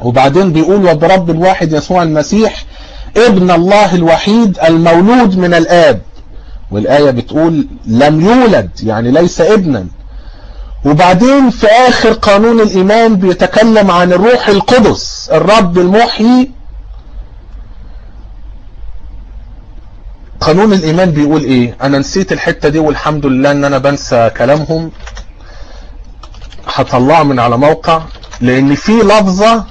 وبعدين بيقول وبرب الواحد يسوع المسيح ابن الله الوحيد المولود من الآب. والآية بتقول لم يولد يعني ليس ابنا. وبعدين في آخر قانون الإيمان بيتكلم عن الروح القدس الرب المحيي. قانون الإيمان بيقول إيه؟ أنا نسيت الحتة دي والحمد لله أن أنا بنسى كلامهم. هطلعه من على موقع لأن في لفظة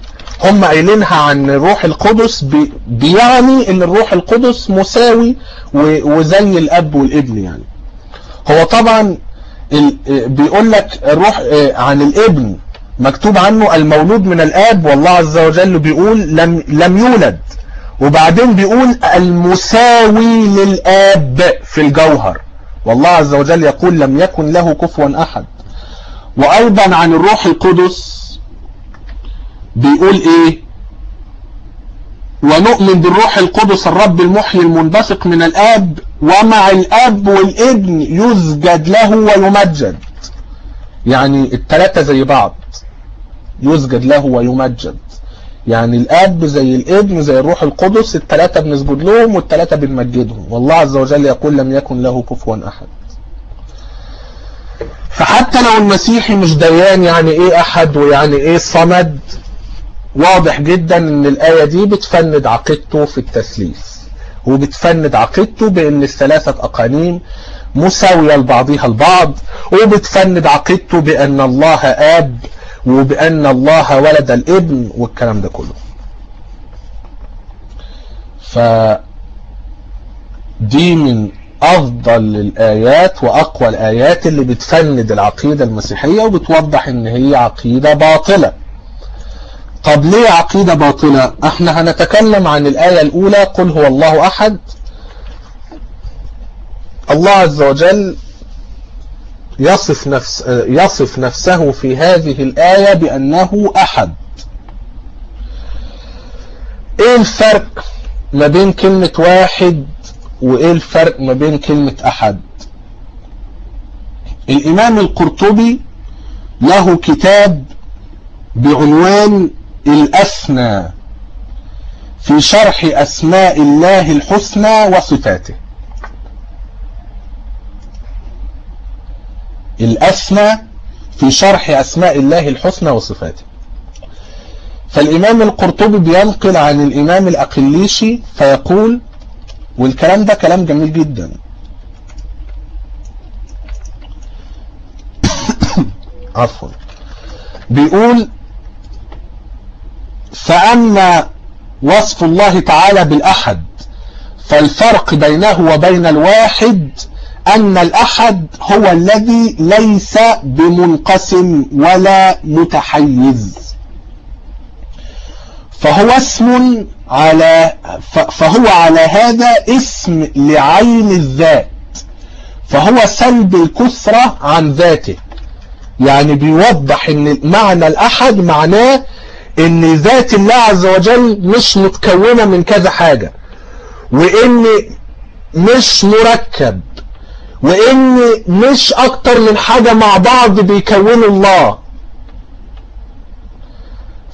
هم قايلينها عن الروح القدس بي بيعني إن الروح القدس مساوي وزي الأب والابن يعني. هو طبعا بيقول لك الروح عن الابن مكتوب عنه المولود من الآب والله عز وجل بيقول لم لم يولد. وبعدين بيقول المساوي للآب في الجوهر. والله عز وجل يقول لم يكن له كفوا أحد. وأيضا عن الروح القدس بيقول إيه؟ ونؤمن بالروح القدس الرب المحيي المنبثق من الآب ومع الآب والابن يسجد له ويمجد. يعني الثلاثة زي بعض. يسجد له ويمجد. يعني الآب زي الابن زي الروح القدس الثلاثة بنسجد لهم والثلاثة بنمجدهم. والله عز وجل يقول لم يكن له كفوا أحد. فحتى لو المسيحي مش ديان يعني إيه أحد ويعني إيه صمد؟ واضح جدا إن الآية دي بتفند عقيدته في التثليث وبتفند عقيدته بإن الثلاثة أقانيم مساوية لبعضها البعض وبتفند عقيدته بأن الله آب وبأن الله ولد الإبن والكلام ده كله. ف دي من أفضل الآيات وأقوى الآيات اللي بتفند العقيدة المسيحية وبتوضح إن هي عقيدة باطلة. طب ليه عقيدة باطلة؟ إحنا هنتكلم عن الآية الأولى قل هو الله أحد. الله عز وجل يصف, نفس يصف نفسه في هذه الآية بأنه أحد. إيه الفرق ما بين كلمة واحد وإيه الفرق ما بين كلمة أحد؟ الإمام القرطبي له كتاب بعنوان الأثنى في شرح أسماء الله الحسنى وصفاته. الأثنى في شرح أسماء الله الحسنى وصفاته. فالإمام القرطبي بينقل عن الإمام الأقليشي فيقول والكلام ده كلام جميل جدا. عفوا. بيقول فأما وصف الله تعالى بالأحد فالفرق بينه وبين الواحد أن الأحد هو الذي ليس بمنقسم ولا متحيز. فهو اسم على فهو على هذا اسم لعين الذات فهو سلب الكثرة عن ذاته. يعني بيوضح إن معنى الأحد معناه إن ذات الله عز وجل مش متكونة من كذا حاجة وإن مش مركب وإن مش أكتر من حاجة مع بعض بيكونوا الله.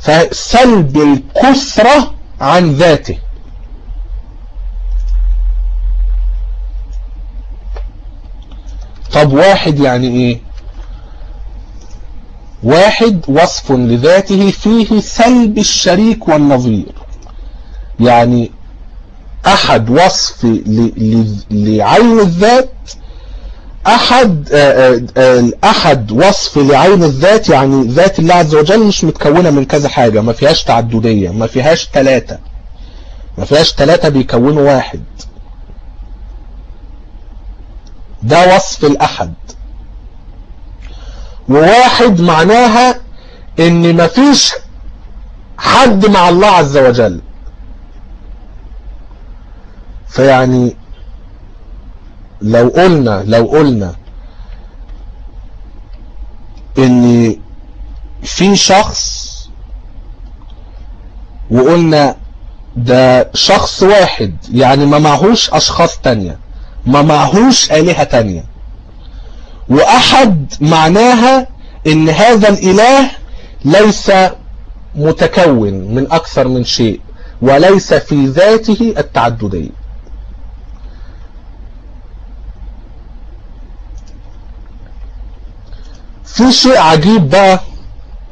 فسلب الكثرة عن ذاته. طب واحد يعني إيه؟ واحد وصف لذاته فيه سلب الشريك والنظير. يعني أحد وصف لعين الذات أحد أحد وصف لعين الذات يعني ذات الله عز وجل مش متكونة من كذا حاجة ما فيهاش تعددية ما فيهاش ثلاثة ما فيهاش ثلاثة بيكونوا واحد. ده وصف الأحد. وواحد معناها إن ما فيش حد مع الله عز وجل. فيعني لو قلنا لو قلنا إن في شخص وقلنا ده شخص واحد يعني ما معهوش أشخاص تانية ما معهوش آلهة تانية وأحد معناها إن هذا الإله ليس متكون من أكثر من شيء وليس في ذاته التعددية في شيء عجيب بقى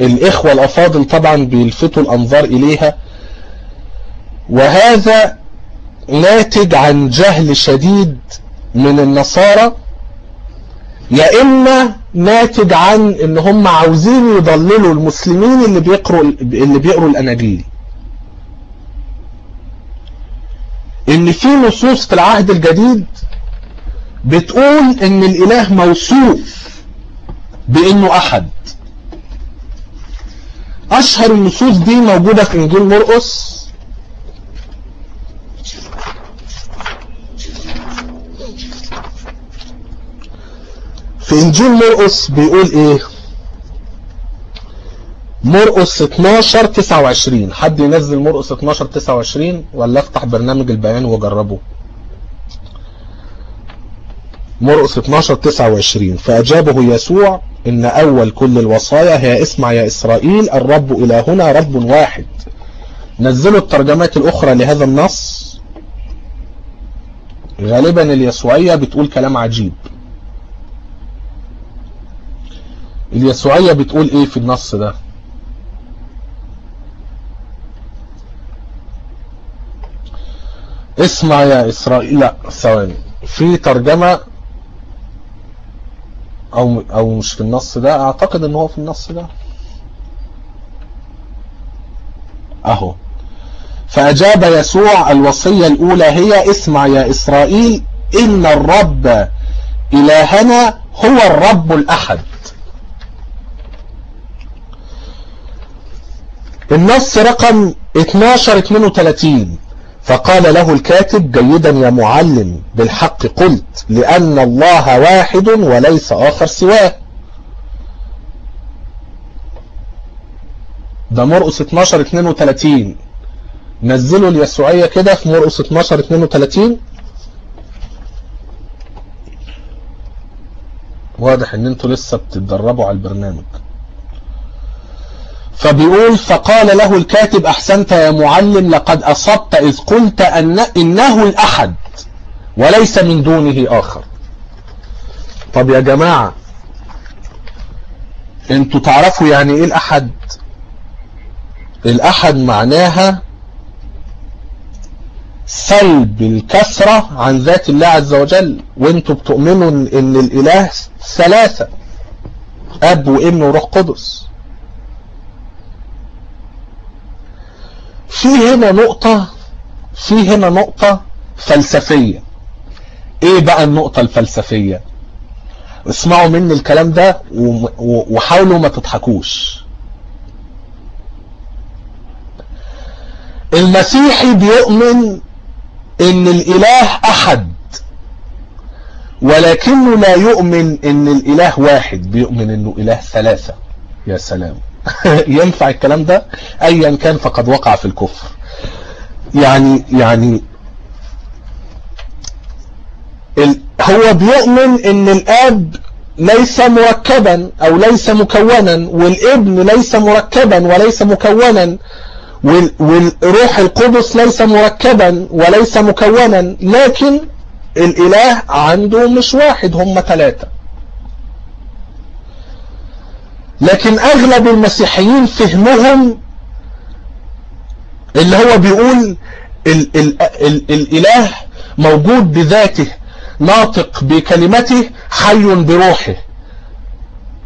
الإخوة الأفاضل طبعا بيلفتوا الأنظار إليها وهذا ناتج عن جهل شديد من النصارى يا إما ناتج عن إن هم عاوزين يضللوا المسلمين اللي بيقروا اللي بيقروا الاناجيل إن في نصوص في العهد الجديد بتقول إن الإله موصوف بإنه أحد. أشهر النصوص دي موجودة في إنجيل مرقس في انجيل مرقس بيقول إيه؟ مرقس 12 29 حد ينزل مرقس 12 29 ولا أفتح برنامج البيان وأجربه؟ مرقس 12 29 فأجابه يسوع إن أول كل الوصايا هي اسمع يا إسرائيل الرب إلهنا رب واحد. نزلوا الترجمات الأخرى لهذا النص. غالبا اليسوعية بتقول كلام عجيب. اليسوعية بتقول إيه في النص ده؟ اسمع يا إسرائيل لا ثواني. في ترجمة أو أو مش في النص ده؟ أعتقد إن هو في النص ده. أهو. فأجاب يسوع الوصية الأولى هي اسمع يا إسرائيل إن الرب إلهنا هو الرب الأحد. النص رقم 12 32 فقال له الكاتب جيدا يا معلم بالحق قلت لأن الله واحد وليس آخر سواه. ده مرقس 12 32 نزلوا اليسوعية كده في مرقس 12 32 واضح إن أنتوا لسه بتتدربوا على البرنامج. فبيقول فقال له الكاتب أحسنت يا معلم لقد أصبت إذ قلت أن إنه الأحد وليس من دونه آخر. طب يا جماعة أنتوا تعرفوا يعني إيه الأحد؟ الأحد معناها سلب الكسرة عن ذات الله عز وجل وانتوا بتؤمنوا إن الإله ثلاثة أب وابن وروح قدس. في هنا نقطة في هنا نقطة فلسفية. إيه بقى النقطة الفلسفية؟ اسمعوا مني الكلام ده وحاولوا ما تضحكوش. المسيحي بيؤمن إن الإله أحد ولكنه لا يؤمن إن الإله واحد بيؤمن إنه إله ثلاثة. يا سلام. ينفع الكلام ده؟ ايا كان فقد وقع في الكفر. يعني يعني هو بيؤمن إن الآب ليس مركبا أو ليس مكونا والابن ليس مركبا وليس مكونا والروح القدس ليس مركبا وليس مكونا لكن الإله عنده مش واحد هم ثلاثة. لكن أغلب المسيحيين فهمهم اللي هو بيقول ال ال ال الإله موجود بذاته ناطق بكلمته حي بروحه.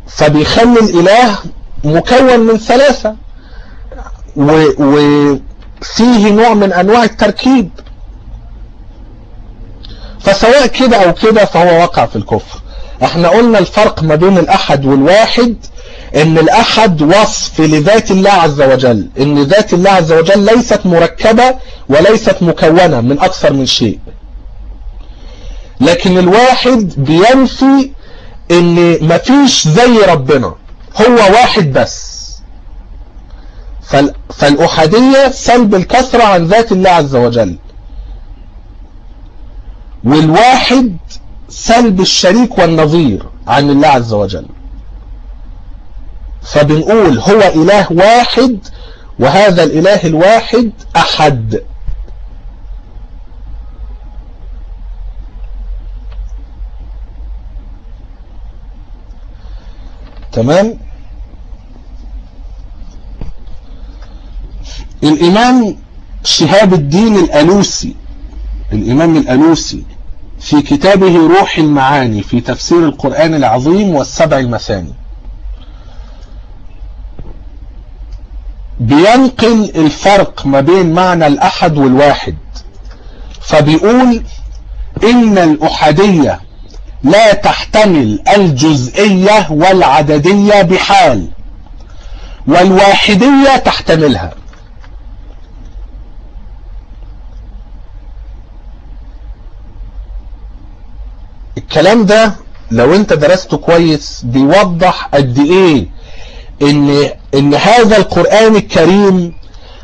فبيخلي الإله مكون من ثلاثة. وفيه نوع من أنواع التركيب. فسواء كده أو كده فهو وقع في الكفر. إحنا قلنا الفرق ما بين الأحد والواحد إن الأحد وصف لذات الله عز وجل. إن ذات الله عز وجل ليست مركبة وليست مكونة من أكثر من شيء. لكن الواحد بينفي إن مفيش زي ربنا. هو واحد بس. فالأحادية سلب الكثرة عن ذات الله عز وجل. والواحد سلب الشريك والنظير عن الله عز وجل. فبنقول هو إله واحد وهذا الإله الواحد أحد. تمام؟ الإمام شهاب الدين الألوسي الإمام الألوسي في كتابه روح المعاني في تفسير القرآن العظيم والسبع المثاني. بينقل الفرق ما بين معنى الأحد والواحد. فبيقول إن الأحدية لا تحتمل الجزئية والعددية بحال والواحدية تحتملها. الكلام ده لو انت درسته كويس بيوضح قد إيه إن إن هذا القرآن الكريم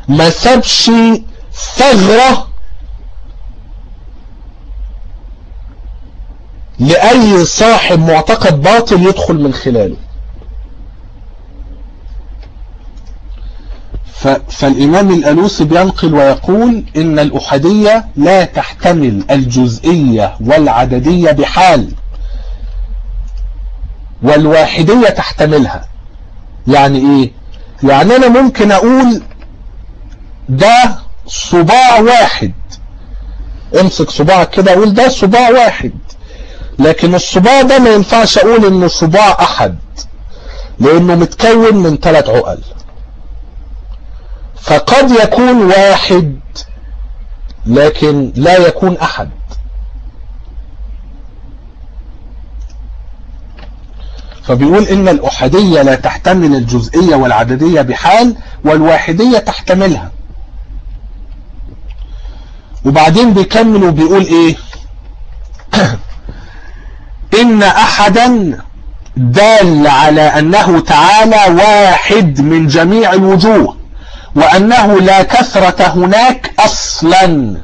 ما سابش ثغرة لأي صاحب معتقد باطل يدخل من خلاله. فالإمام الألوسي بينقل ويقول إن الأحدية لا تحتمل الجزئية والعددية بحال والواحدية تحتملها. يعني إيه؟ يعني أنا ممكن أقول ده صباع واحد. امسك صباعك كده أقول ده صباع واحد. لكن الصباع ده ما ينفعش أقول إنه صباع أحد لأنه متكون من ثلاث عقل. فقد يكون واحد لكن لا يكون أحد. فبيقول إن الأحدية لا تحتمل الجزئية والعددية بحال والواحدية تحتملها. وبعدين بيكمل وبيقول إيه؟ إن احدا دال على أنه تعالى واحد من جميع الوجوه وأنه لا كثرة هناك أصلا.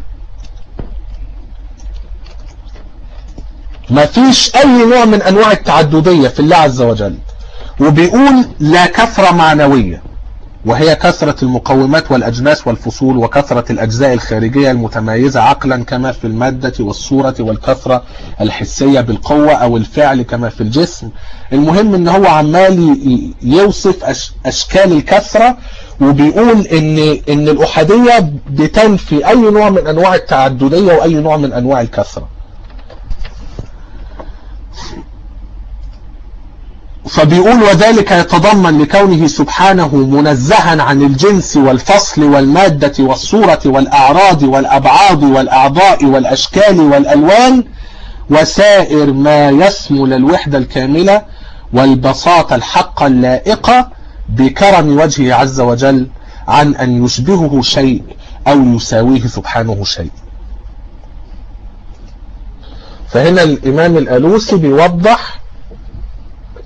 ما فيش أي نوع من أنواع التعددية في الله عز وجل. وبيقول لا كثرة معنوية وهي كثرة المقومات والأجناس والفصول وكثرة الأجزاء الخارجية المتميزة عقلا كما في المادة والصورة والكثرة الحسية بالقوة أو الفعل كما في الجسم. المهم إن هو عمال يوصف أش أشكال الكثرة وبيقول ان, إن الأحادية بتنفي أي نوع من أنواع التعددية وأي نوع من أنواع الكثرة. فبيقول وذلك يتضمن لكونه سبحانه منزها عن الجنس والفصل والمادة والصورة والأعراض والأبعاض والأعضاء والأشكال والألوان وسائر ما يسمل الوحدة الكاملة والبساطة الحقة اللائقة بكرم وجهه عز وجل عن أن يشبهه شيء أو يساويه سبحانه شيء. فهنا الإمام الألوسي بيوضح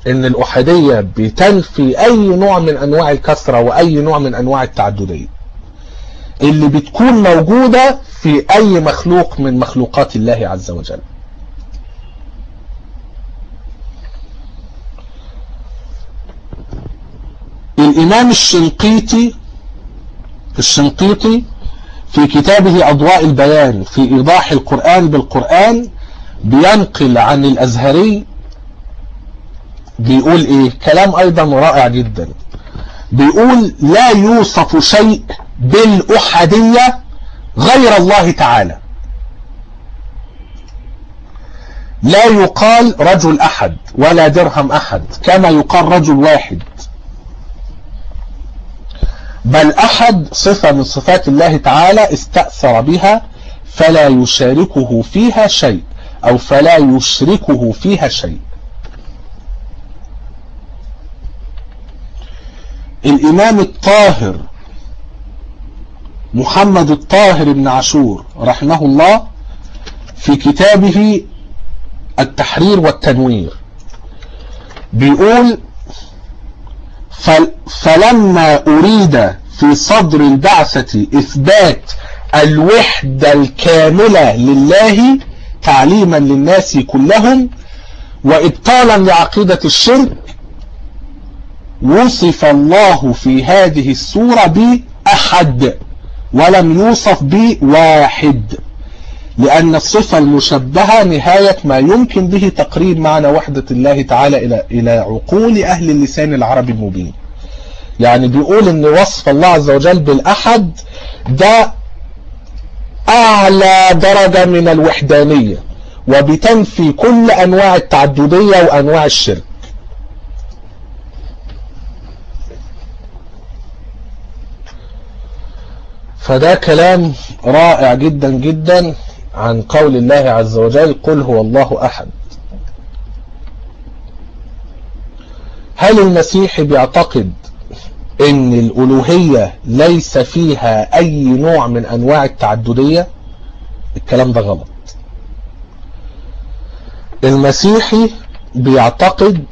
إن الأحادية بتنفي أي نوع من أنواع الكثرة وأي نوع من أنواع التعددية. اللي بتكون موجودة في أي مخلوق من مخلوقات الله عز وجل. الإمام الشنقيطي الشنقيطي في كتابه أضواء البيان في إيضاح القرآن بالقرآن بينقل عن الأزهري بيقول إيه؟ كلام أيضا رائع جدا. بيقول لا يوصف شيء بالاحادية غير الله تعالى. لا يقال رجل أحد ولا درهم أحد كما يقال رجل واحد. بل أحد صفة من صفات الله تعالى استأثر بها فلا يشاركه فيها شيء أو فلا يشركه فيها شيء. الإمام الطاهر محمد الطاهر بن عاشور رحمه الله في كتابه التحرير والتنوير بيقول فلما أريد في صدر البعثة إثبات الوحدة الكاملة لله تعليما للناس كلهم وإبطالا لعقيدة الشرك وصف الله في هذه السورة بأحد ولم يوصف بواحد لأن الصفة المشبهة نهاية ما يمكن به تقريب معنى وحدة الله تعالى إلى إلى عقول أهل اللسان العربي المبين. يعني بيقول إن وصف الله عز وجل بالأحد ده أعلى درجة من الوحدانية وبتنفي كل أنواع التعددية وأنواع الشرك. فده كلام رائع جدا جدا عن قول الله عز وجل قل هو الله أحد هل المسيح بيعتقد إن الألوهية ليس فيها أي نوع من أنواع التعددية؟ الكلام ده غلط. المسيحي بيعتقد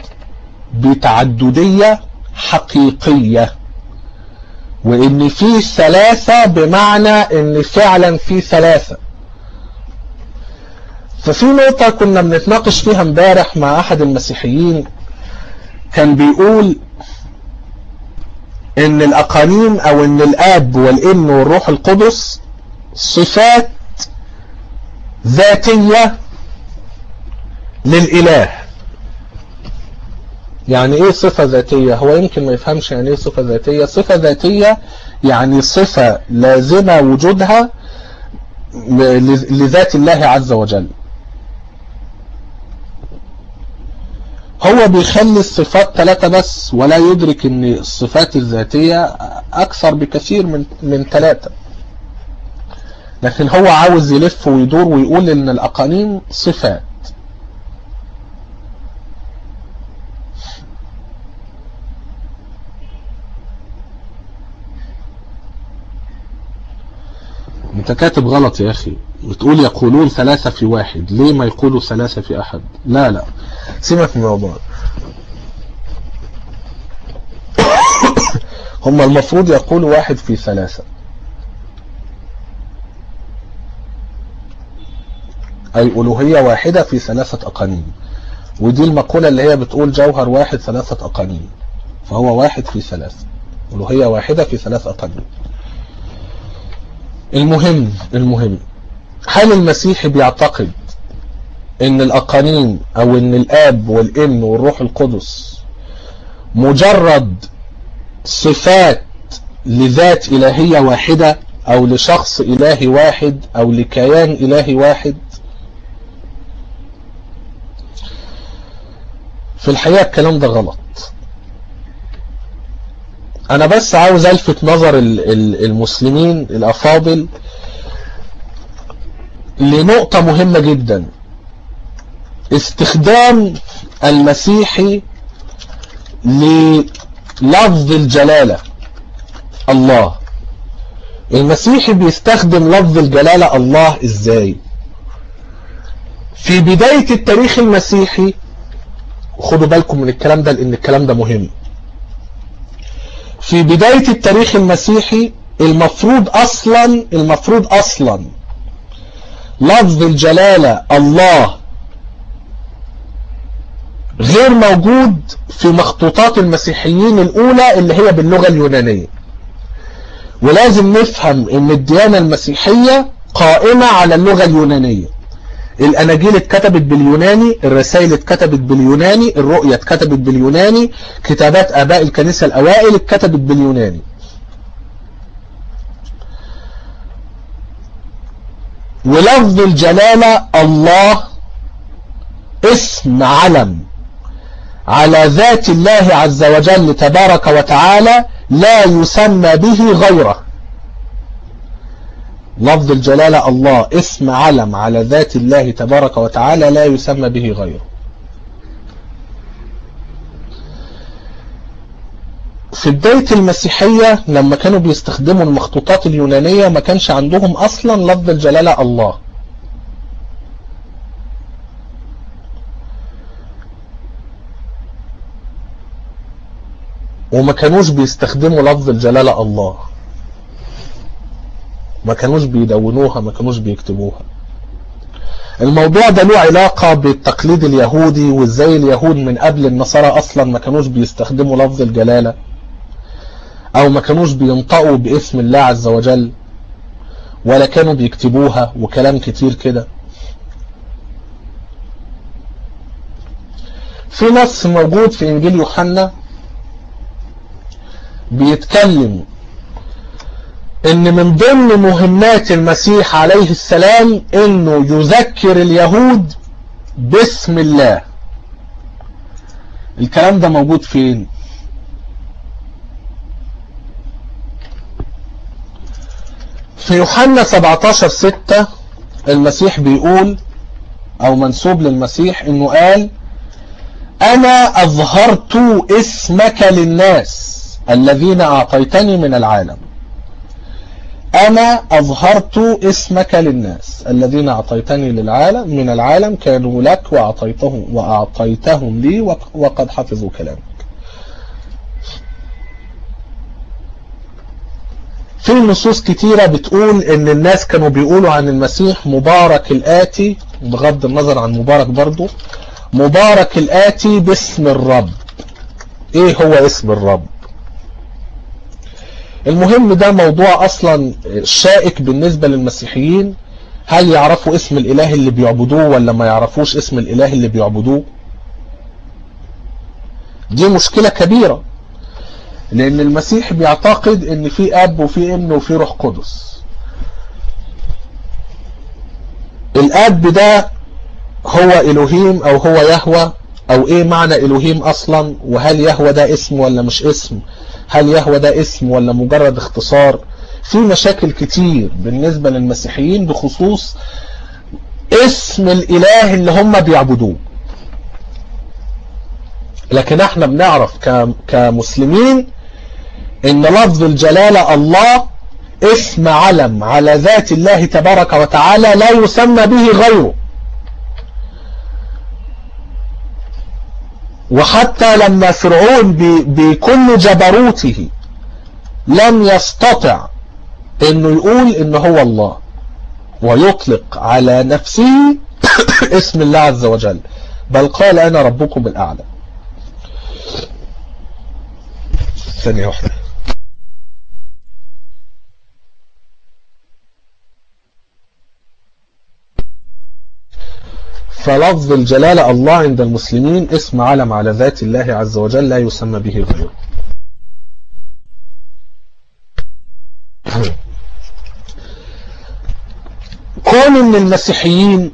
بتعددية حقيقية. وإن في ثلاثة بمعنى إن فعلا في ثلاثة. ففي نقطة كنا بنتناقش فيها امبارح مع أحد المسيحيين كان بيقول إن الأقانيم أو إن الآب والابن والروح القدس صفات ذاتية للإله. يعني إيه صفة ذاتية؟ هو يمكن ما يفهمش يعني إيه صفة ذاتية. صفة ذاتية يعني صفة لازمة وجودها لذات الله عز وجل. هو بيخلي الصفات ثلاثة بس ولا يدرك إن الصفات الذاتية أكثر بكثير من من ثلاثة لكن هو عاوز يلف ويدور ويقول إن الأقانيم صفات. أنت كاتب غلط يا أخي. بتقول يقولون ثلاثة في واحد. ليه ما يقولوا ثلاثة في أحد؟ لا لا. سيبك من الموضوع. هم المفروض يقولوا واحد في ثلاثة. أي ألوهية واحدة في ثلاثة أقانيم. ودي المقولة اللي هي بتقول جوهر واحد ثلاثة أقانيم. فهو واحد في ثلاثة. ألوهية واحدة في ثلاثة أقانيم. المهم المهم هل المسيحي بيعتقد إن الأقانيم أو إن الآب والابن والروح القدس مجرد صفات لذات إلهية واحدة أو لشخص إلهي واحد أو لكيان إلهي واحد؟ في الحقيقة الكلام ده غلط. أنا بس عاوز ألفت نظر المسلمين الأفاضل لنقطة مهمة جدا. استخدام المسيحي للفظ الجلالة. الله. المسيحي بيستخدم لفظ الجلالة الله إزاي؟ في بداية التاريخ المسيحي خدوا بالكم من الكلام ده لأن الكلام ده مهم. في بداية التاريخ المسيحي المفروض أصلا المفروض أصلا لفظ الجلالة الله غير موجود في مخطوطات المسيحيين الأولى اللي هي باللغة اليونانية. ولازم نفهم إن الديانة المسيحية قائمة على اللغة اليونانية. الأناجيل اتكتبت باليوناني الرسائل اتكتبت باليوناني الرؤية اتكتبت باليوناني كتابات آباء الكنيسة الأوائل اتكتبت باليوناني. ولفظ الجلالة الله اسم علم. على ذات الله عز وجل تبارك وتعالى لا يسمى به غيره. لفظ الجلالة الله اسم علم على ذات الله تبارك وتعالى لا يسمى به غيره. في بداية المسيحية لما كانوا بيستخدموا المخطوطات اليونانية ما كانش عندهم أصلا لفظ الجلالة الله. وما كانوش بيستخدموا لفظ الجلالة الله. ما كانوش بيدونوها ما كانوش بيكتبوها. الموضوع ده له علاقة بالتقليد اليهودي وازاي اليهود من قبل النصارى أصلا ما كانوش بيستخدموا لفظ الجلالة أو ما كانوش بينطقوا باسم الله عز وجل ولا كانوا بيكتبوها وكلام كتير كده. في نص موجود في إنجيل يوحنا بيتكلم إن من ضمن مهمات المسيح عليه السلام إنه يذكر اليهود باسم الله. الكلام ده موجود فين؟ في يوحنا 17 6 المسيح بيقول أو منسوب للمسيح إنه قال أنا أظهرت اسمك للناس الذين أعطيتني من العالم. أنا أظهرت اسمك للناس. الذين أعطيتني للعالم من العالم كانوا لك واعطيتهم وأعطيتهم لي وقد حفظوا كلامك. في نصوص كتيرة بتقول إن الناس كانوا بيقولوا عن المسيح مبارك الآتي بغض النظر عن مبارك برضو مبارك الآتي باسم الرب. إيه هو اسم الرب؟ المهم ده موضوع أصلا شائك بالنسبة للمسيحيين. هل يعرفوا اسم الإله اللي بيعبدوه ولا ما يعرفوش اسم الإله اللي بيعبدوه؟ دي مشكلة كبيرة لأن المسيح بيعتقد إن في أب وفي ابن وفي روح قدس. الأب ده هو الوهيم أو هو يهوى أو إيه معنى الوهيم أصلا؟ وهل يهوى ده اسم ولا مش اسم؟ هل يهوى ده اسم ولا مجرد اختصار؟ في مشاكل كتير بالنسبة للمسيحيين بخصوص اسم الإله اللي هم بيعبدوه. لكن إحنا بنعرف كمسلمين إن لفظ الجلالة الله اسم علم على ذات الله تبارك وتعالى لا يسمى به غيره. وحتى لما فرعون بكل جبروته لم يستطع إنه يقول ان هو الله ويطلق على نفسه اسم الله عز وجل. بل قال أنا ربكم الأعلى. ثانية واحدة. فلفظ الجلالة الله عند المسلمين اسم علم على ذات الله عز وجل لا يسمى به غيره. كون ان المسيحيين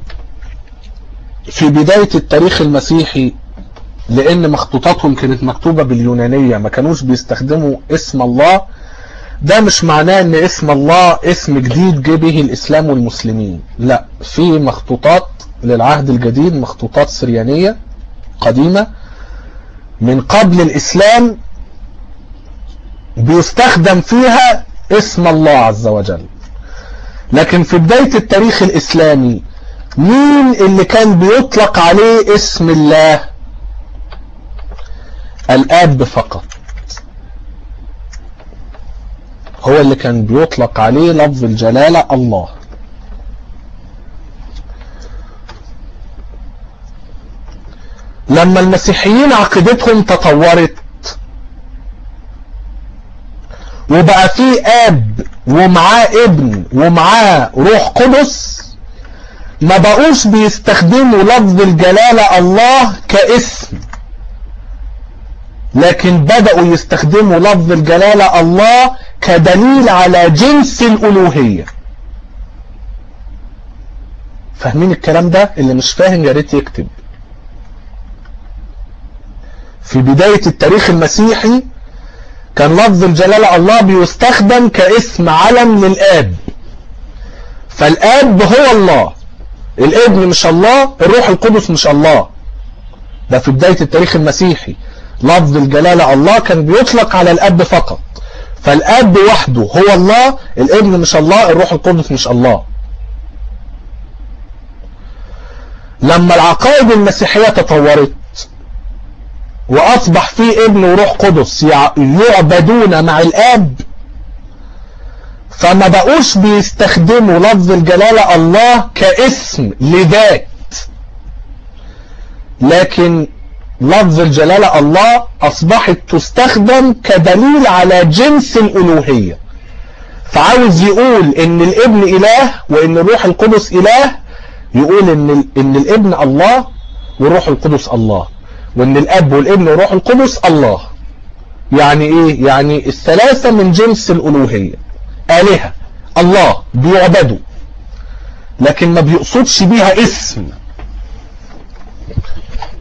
في بداية التاريخ المسيحي لأن مخطوطاتهم كانت مكتوبة باليونانية ما كانوش بيستخدموا اسم الله ده مش معناه إن اسم الله اسم جديد جه به الإسلام والمسلمين لا في مخطوطات للعهد الجديد مخطوطات سريانية قديمة من قبل الإسلام بيستخدم فيها اسم الله عز وجل. لكن في بداية التاريخ الإسلامي مين اللي كان بيطلق عليه اسم الله؟ الآب فقط. هو اللي كان بيطلق عليه لفظ الجلالة الله. لما المسيحيين عقيدتهم تطورت وبقى فيه آب ومعاه ابن ومعاه روح قدس ما بقوش بيستخدموا لفظ الجلالة الله كاسم. لكن بدأوا يستخدموا لفظ الجلالة الله كدليل على جنس الألوهية. فاهمين الكلام ده؟ اللي مش فاهم يا ريت يكتب. في بداية التاريخ المسيحي كان لفظ الجلالة الله بيستخدم كاسم علم للآب. فالآب هو الله. الابن مش الله الروح القدس مش الله. ده في بداية التاريخ المسيحي. لفظ الجلالة الله كان بيطلق على الأب فقط. فالأب وحده هو الله الابن مش الله الروح القدس مش الله. لما العقائد المسيحية تطورت وأصبح في ابن وروح قدس يعبدون مع الآب. فما بقوش بيستخدموا لفظ الجلالة الله كاسم لذات. لكن لفظ الجلالة الله أصبحت تستخدم كدليل على جنس الألوهية. فعاوز يقول إن الابن إله وإن الروح القدس إله يقول إن, إن الابن الله والروح القدس الله. وإن الأب والابن والروح القدس الله. يعني إيه؟ يعني الثلاثة من جنس الألوهية. آلهة. الله. بيعبدوا. لكن ما بيقصدش بيها اسم.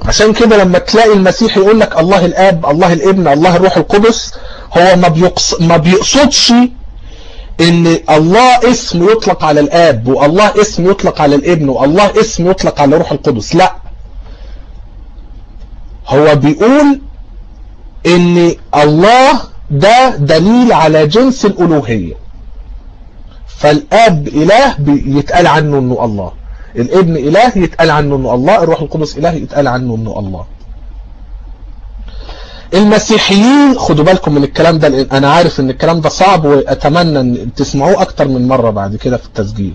عشان كده لما تلاقي المسيح يقول لك الله الأب الله الابن الله الروح القدس هو ما, بيقص ما بيقصدش إن الله اسم يطلق على الأب والله اسم يطلق على الابن والله اسم يطلق على الروح القدس. لا. هو بيقول إن الله ده دليل على جنس الألوهية. فالآب إله يتقال عنه إنه الله. الابن إله يتقال عنه إنه الله. الروح القدس إله يتقال عنه إنه الله. المسيحيين خدوا بالكم من الكلام ده أنا عارف إن الكلام ده صعب وأتمنى إن تسمعوه أكتر من مرة بعد كده في التسجيل.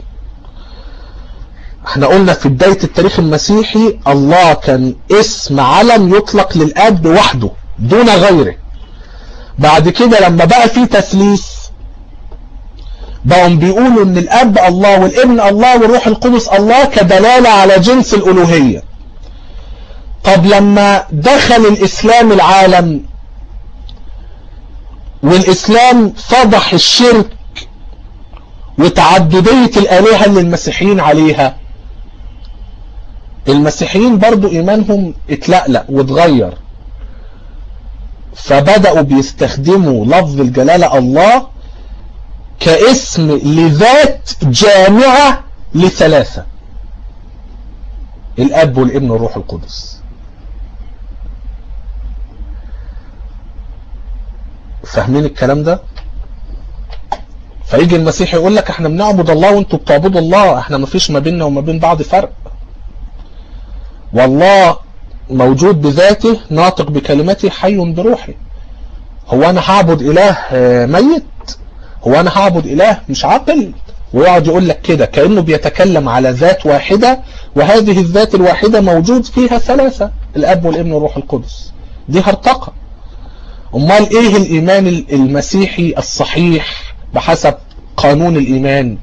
إحنا قلنا في بداية التاريخ المسيحي الله كان اسم علم يطلق للاب وحده دون غيره. بعد كده لما بقى في تثليث بقوا بيقولوا إن الأب الله والابن الله والروح القدس الله كدلالة على جنس الألوهية. طب لما دخل الإسلام العالم والإسلام فضح الشرك وتعددية الآلهة اللي المسيحيين عليها المسيحيين برضو إيمانهم اتلقلق واتغير. فبدأوا بيستخدموا لفظ الجلالة الله كاسم لذات جامعة لثلاثة. الأب والابن والروح القدس. فاهمين الكلام ده؟ فيجي المسيح يقول لك إحنا بنعبد الله وانتوا بتعبدوا الله إحنا ما فيش ما بيننا وما بين بعض فرق. والله موجود بذاته ناطق بكلمته حي بروحه هو أنا هعبد إله ميت؟ هو أنا هعبد إله مش عاقل؟ ويقعد يقول لك كده كأنه بيتكلم على ذات واحدة وهذه الذات الواحدة موجود فيها ثلاثة الأب والابن والروح القدس. دي هرطقة. أمال إيه الإيمان المسيحي الصحيح بحسب قانون الإيمان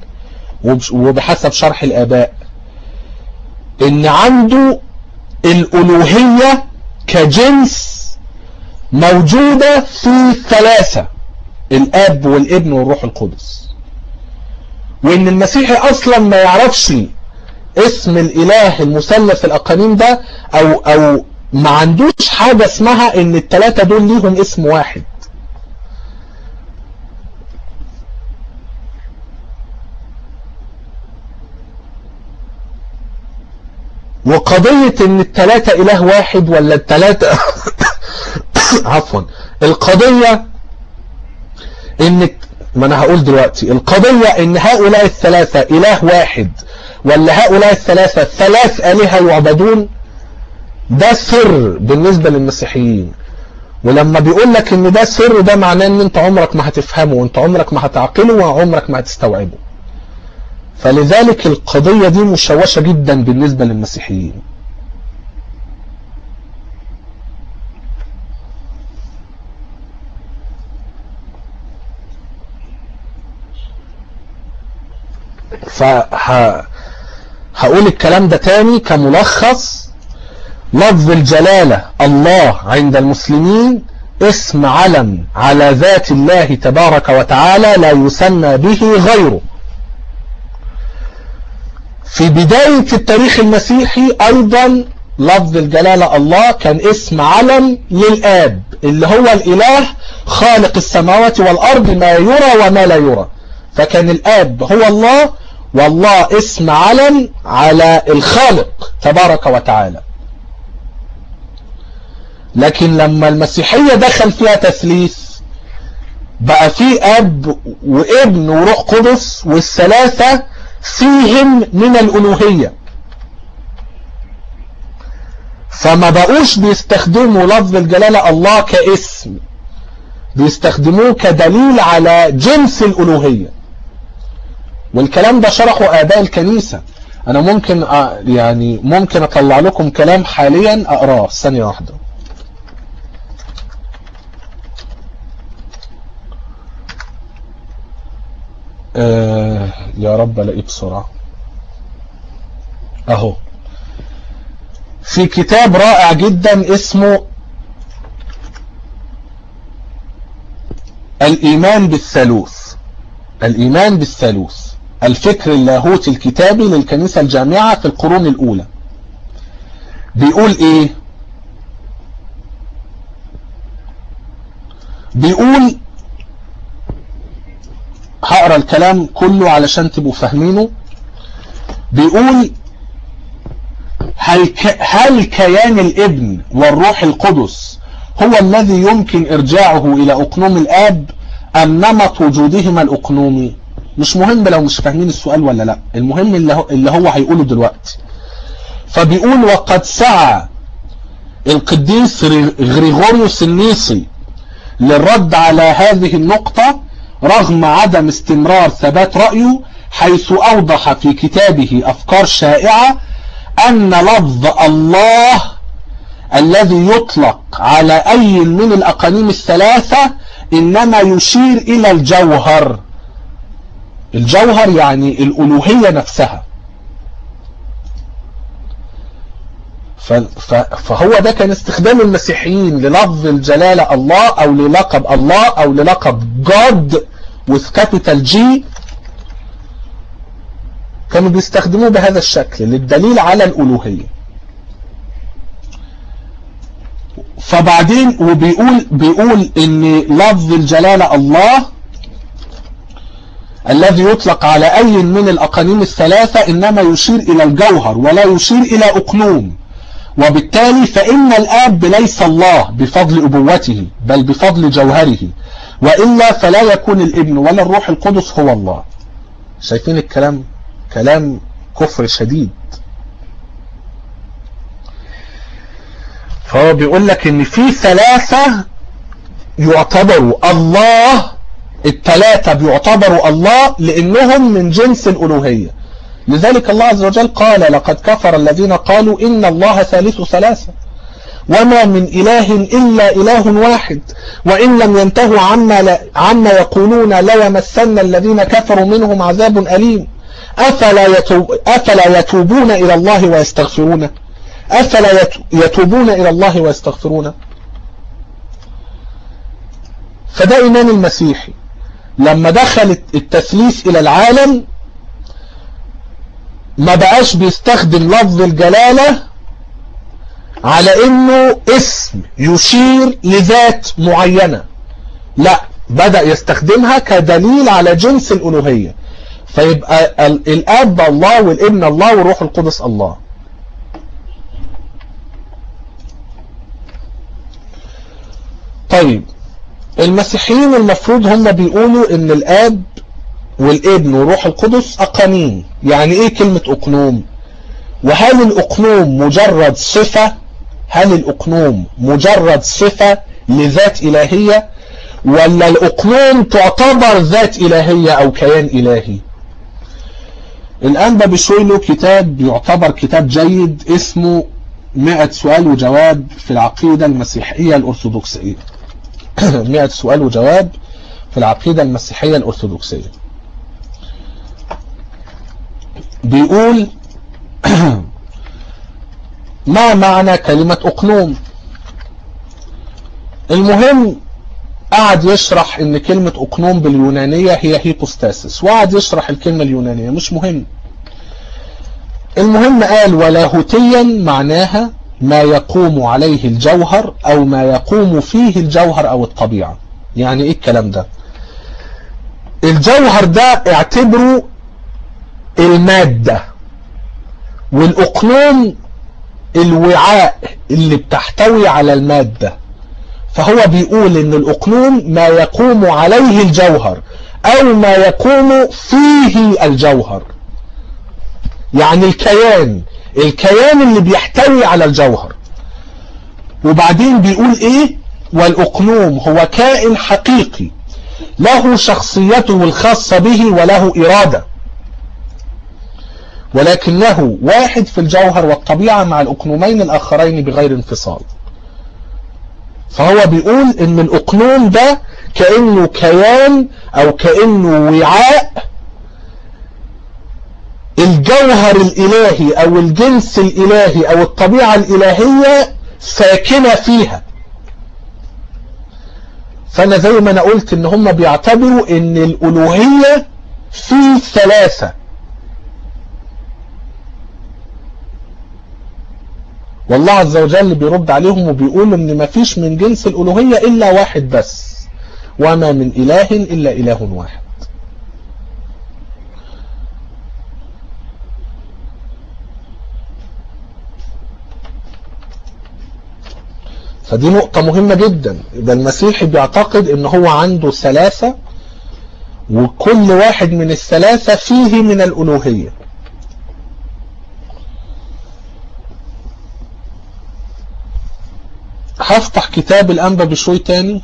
وبحسب شرح الآباء؟ إن عنده الألوهية كجنس موجودة في ثلاثة الآب والابن والروح القدس. وإن المسيحي أصلا ما يعرفش اسم الإله المثلث الأقانيم ده أو أو ما عندوش حاجة اسمها إن التلاتة دول ليهم اسم واحد. وقضية إن التلاتة إله واحد ولا التلاتة عفوا. القضية إن ما أنا هقول دلوقتي. القضية إن هؤلاء الثلاثة إله واحد ولا هؤلاء الثلاثة ثلاث آلهة يعبدون ده سر بالنسبة للمسيحيين. ولما بيقول لك إن ده سر ده معناه إن أنت عمرك ما هتفهمه وأنت عمرك ما هتعقله وعمرك ما هتستوعبه. فلذلك القضية دي مشوشة جدا بالنسبة للمسيحيين. فهقول الكلام ده تاني كملخص. لفظ الجلالة الله عند المسلمين اسم علم على ذات الله تبارك وتعالى لا يسمى به غيره. في بداية التاريخ المسيحي أيضا لفظ الجلالة الله كان اسم علم للآب اللي هو الإله خالق السماوات والأرض ما يرى وما لا يرى. فكان الآب هو الله والله اسم علم على الخالق تبارك وتعالى. لكن لما المسيحية دخل فيها تثليث بقى في أب وابن وروح قدس والثلاثة فيهم من الألوهية. فما بقوش بيستخدموا لفظ الجلالة الله كاسم بيستخدموه كدليل على جنس الألوهية. والكلام ده شرحه آباء الكنيسة. أنا ممكن يعني ممكن أطلع لكم كلام حاليا أقراه. ثانية واحدة. آه يا رب الاقيه بسرعة أهو. في كتاب رائع جدا اسمه الإيمان بالثالوث. الإيمان بالثالوث. الفكر اللاهوتي الكتابي للكنيسة الجامعة في القرون الأولى. بيقول إيه؟ بيقول هقرأ الكلام كله علشان تبقوا فاهمينه. بيقول هل, ك... هل كيان الابن والروح القدس هو الذي يمكن إرجاعه إلى أقنوم الآب أم نمط وجودهما الاقنومي مش مهم لو مش فاهمين السؤال ولا لأ المهم اللي هو, اللي هو هيقوله دلوقتي. فبيقول وقد سعى القديس غريغوريوس النيسي للرد على هذه النقطة رغم عدم استمرار ثبات رأيه حيث أوضح في كتابه أفكار شائعة أن لفظ الله الذي يطلق على أي من الأقانيم الثلاثة إنما يشير إلى الجوهر. الجوهر يعني الألوهية نفسها. فهو ده كان استخدام المسيحيين للفظ الجلالة الله أو للقب الله أو للقب God with capital G. كانوا بيستخدموه بهذا الشكل للدليل على الألوهية. فبعدين وبيقول بيقول إن لفظ الجلالة الله الذي يطلق على أي من الأقانيم الثلاثة إنما يشير إلى الجوهر ولا يشير إلى اقنوم وبالتالي فإن الآب ليس الله بفضل أبوته بل بفضل جوهره وإلا فلا يكون الابن ولا الروح القدس هو الله. شايفين الكلام؟ كلام كفر شديد. فهو بيقول لك إن في ثلاثة يعتبروا الله الثلاثة بيعتبروا الله لأنهم من جنس الألوهية. لذلك الله عز وجل قال لقد كفر الذين قالوا إن الله ثالث ثلاثة وما من إله إلا إله واحد وإن لم ينتهوا عما, لا عما يقولون ليمسن الذين كفروا منهم عذاب أليم. أفلا, يتوب أفلا يتوبون إلى الله ويستغفرون؟ أفلا يتوبون إلى الله ويستغفرون؟ فده إيمان المسيحي. لما دخل التثليث إلى العالم ما بقاش بيستخدم لفظ الجلالة على إنه اسم يشير لذات معينة. لا بدأ يستخدمها كدليل على جنس الألوهية. فيبقى الآب الله والابن الله والروح القدس الله. طيب المسيحيين المفروض هم بيقولوا إن الآب والابن والروح القدس اقانيم يعني إيه كلمة أقنوم؟ وهل الأقنوم مجرد صفة؟ هل الأقنوم مجرد صفة لذات إلهية؟ ولا الأقنوم تعتبر ذات إلهية أو كيان إلهي؟ الانبا بشوي له كتاب يعتبر كتاب جيد اسمه 100 سؤال وجواب في العقيدة المسيحية الأرثوذكسية. 100 سؤال وجواب في العقيدة المسيحية الأرثوذكسية. بيقول ما معنى كلمة أقنوم المهم قعد يشرح إن كلمة أقنوم باليونانية هي هيبوستاسيس. وقعد يشرح الكلمة اليونانية مش مهم. المهم قال ولاهوتيا معناها ما يقوم عليه الجوهر أو ما يقوم فيه الجوهر أو الطبيعة. يعني إيه الكلام ده؟ الجوهر ده اعتبره المادة والأقنوم الوعاء اللي بتحتوي على المادة. فهو بيقول إن الأقنوم ما يقوم عليه الجوهر أو ما يقوم فيه الجوهر. يعني الكيان الكيان اللي بيحتوي على الجوهر. وبعدين بيقول إيه؟ والأقنوم هو كائن حقيقي له شخصيته الخاصة به وله إرادة. ولكنه واحد في الجوهر والطبيعة مع الأقنومين الآخرين بغير انفصال. فهو بيقول إن الأقنوم ده كأنه كيان أو كأنه وعاء. الجوهر الإلهي أو الجنس الإلهي أو الطبيعة الإلهية ساكنة فيها. فأنا زي ما أنا قلت إن هم بيعتبروا إن الألوهية في ثلاثة. والله عز وجل بيرد عليهم وبيقول إن ما فيش من جنس الألوهية إلا واحد بس وما من إله إلا إله واحد. فدي نقطة مهمة جدا. ده المسيحي بيعتقد إن هو عنده ثلاثة وكل واحد من الثلاثة فيه من الألوهية. هفتح كتاب الأنبا بشوي تاني.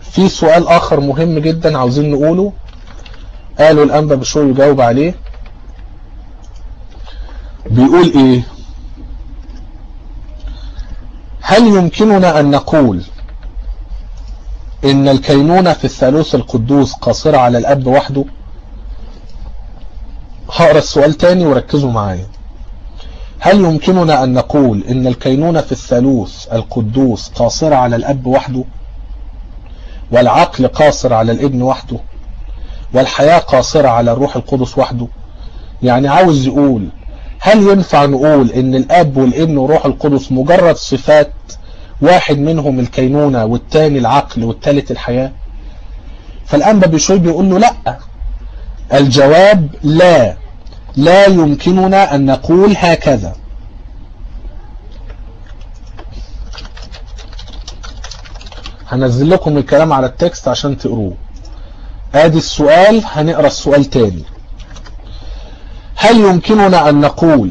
في سؤال آخر مهم جدا عاوزين نقوله. قالوا الأنبا بشوي يجاوب عليه. بيقول إيه؟ هل يمكننا أن نقول إن الكينونة في الثالوث القدوس قاصرة على الأب وحده؟ هقرأ السؤال تاني وركزوا معايا. هل يمكننا أن نقول إن الكينونة في الثالوث القدوس قاصرة على الأب وحده؟ والعقل قاصر على الابن وحده؟ والحياة قاصرة على الروح القدس وحده؟ يعني عاوز يقول هل ينفع نقول إن الأب والابن والروح القدس مجرد صفات واحد منهم الكينونة والتاني العقل والتالت الحياة؟ فالأنبا بشوي بيقول له لأ الجواب لا. لا يمكننا أن نقول هكذا. هنزل لكم الكلام على التكست عشان تقروه. آدي السؤال هنقرأ السؤال تاني. هل يمكننا أن نقول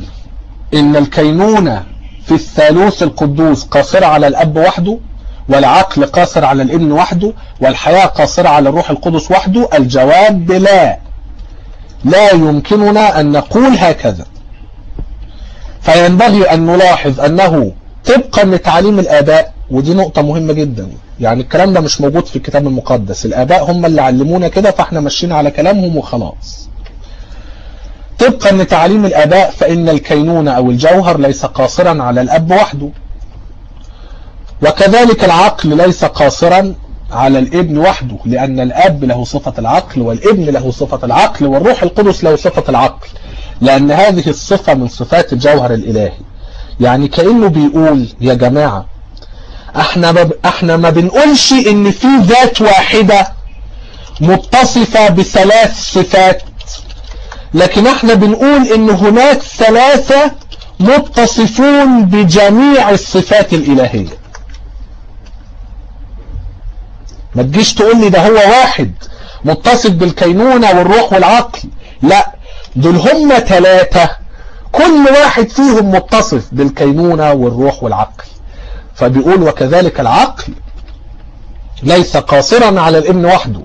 إن الكينونة في الثالوث القدوس قاصرة على الأب وحده والعقل قاصر على الابن وحده والحياة قاصرة على الروح القدس وحده؟ الجواب لا لا يمكننا أن نقول هكذا. فينبغي أن نلاحظ أنه طبقا لتعليم الآباء ودي نقطة مهمة جدا. يعني الكلام ده مش موجود في الكتاب المقدس. الآباء هم اللي علمونا كده فإحنا ماشيين على كلامهم وخلاص. طبقا لتعليم الآباء فإن الكينونة أو الجوهر ليس قاصرا على الأب وحده. وكذلك العقل ليس قاصرا على الابن وحده لأن الأب له صفة العقل والابن له صفة العقل والروح القدس له صفة العقل. لأن هذه الصفة من صفات الجوهر الالهي يعني كأنه بيقول يا جماعة إحنا إحنا ما بنقولش إن في ذات واحدة متصفة بثلاث صفات لكن إحنا بنقول إن هناك ثلاثة متصفون بجميع الصفات الإلهية. ما تجيش تقول لي ده هو واحد متصف بالكينونة والروح والعقل. لا دول هم ثلاثة كل واحد فيهم متصف بالكينونة والروح والعقل. فبيقول وكذلك العقل ليس قاصرا على الإبن وحده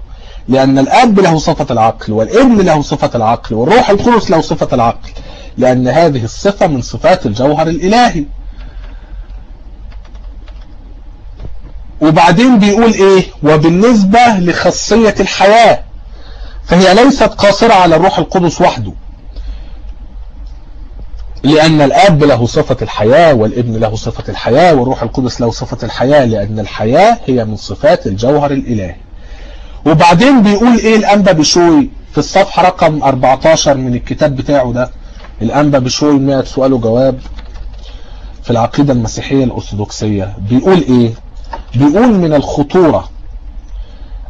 لأن الأب له صفة العقل والإبن له صفة العقل والروح القدس له صفة العقل لأن هذه الصفة من صفات الجوهر الإلهي. وبعدين بيقول إيه؟ وبالنسبة لخاصية الحياة فهي ليست قاصرة على الروح القدس وحده لأن الأب له صفة الحياة والابن له صفة الحياة والروح القدس له صفة الحياة لأن الحياة هي من صفات الجوهر الإلهي. وبعدين بيقول إيه الأنبا بشوي في الصفحة رقم 14 من الكتاب بتاعه ده؟ الأنبا بشوي 100 سؤال وجواب في العقيدة المسيحية الأرثوذكسية. بيقول إيه؟ بيقول من الخطورة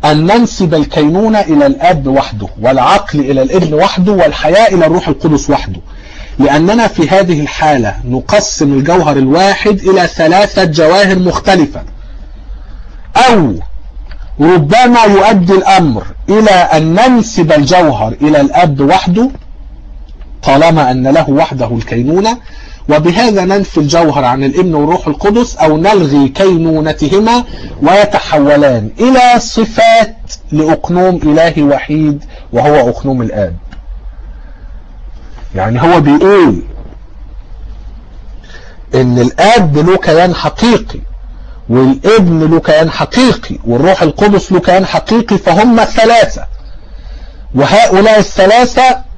أن ننسب الكينونة إلى الأب وحده والعقل إلى الابن وحده والحياة إلى الروح القدس وحده. لأننا في هذه الحالة نقسم الجوهر الواحد إلى ثلاثة جواهر مختلفة. أو ربما يؤدي الأمر إلى أن ننسب الجوهر إلى الأب وحده طالما أن له وحده الكينونة وبهذا ننفي الجوهر عن الابن والروح القدس أو نلغي كينونتهما ويتحولان إلى صفات لأقنوم إلهي وحيد وهو أقنوم الآب يعني هو بيقول إن الآب له كيان حقيقي والابن له كيان حقيقي والروح القدس له كيان حقيقي فهم ثلاثة. وهؤلاء الثلاثة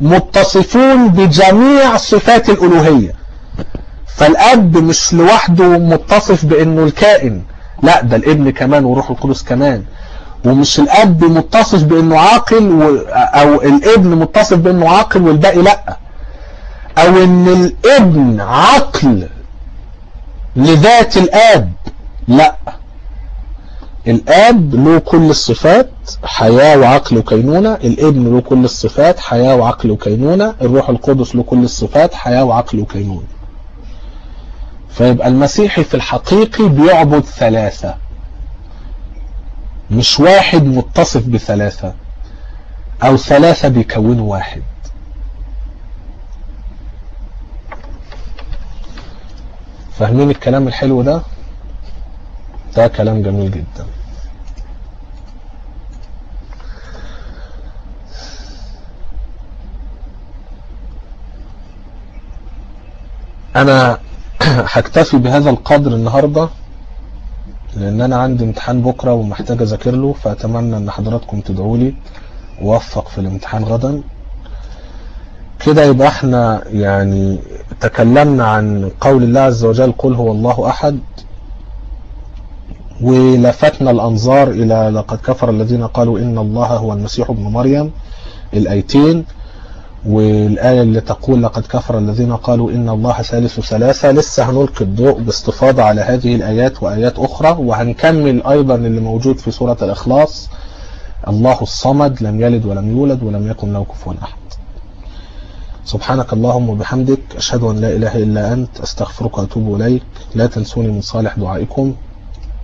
متصفون بجميع صفات الألوهية. فالأب مش لوحده متصف بأنه الكائن. لا ده الابن كمان والروح القدس كمان. ومش الأب متصف بأنه عاقل و... أو الابن متصف بأنه عاقل والباقي لأ. أو إن الابن عقل لذات الآب. لأ. الآب له كل الصفات حياة وعقل وكينونة. الابن له كل الصفات حياة وعقل وكينونة. الروح القدس له كل الصفات حياة وعقل وكينونة. فيبقى المسيحي في الحقيقي بيعبد ثلاثة. مش واحد متصف بثلاثة أو ثلاثة بيكونوا واحد. فاهمين الكلام الحلو ده؟ ده كلام جميل جدا. أنا هكتفي بهذا القدر النهارده لأن أنا عندي امتحان بكرة ومحتاج أذاكر له فأتمنى إن حضراتكم تدعوا لي اوفق في الامتحان غدا. كده يبقى إحنا يعني تكلمنا عن قول الله عز وجل قل هو الله أحد ولفتنا الأنظار إلى لقد كفر الذين قالوا إن الله هو المسيح ابن مريم الآيتين والآية اللي تقول لقد كفر الذين قالوا إن الله ثالث ثلاثة. لسه هنلقي الضوء باستفاضة على هذه الآيات وآيات أخرى وهنكمل أيضا اللي موجود في سورة الإخلاص. الله الصمد لم يلد ولم يولد ولم يكن له كفوا أحد. سبحانك اللهم وبحمدك أشهد أن لا إله إلا أنت أستغفرك وأتوب إليك. لا تنسوني من صالح دعائكم.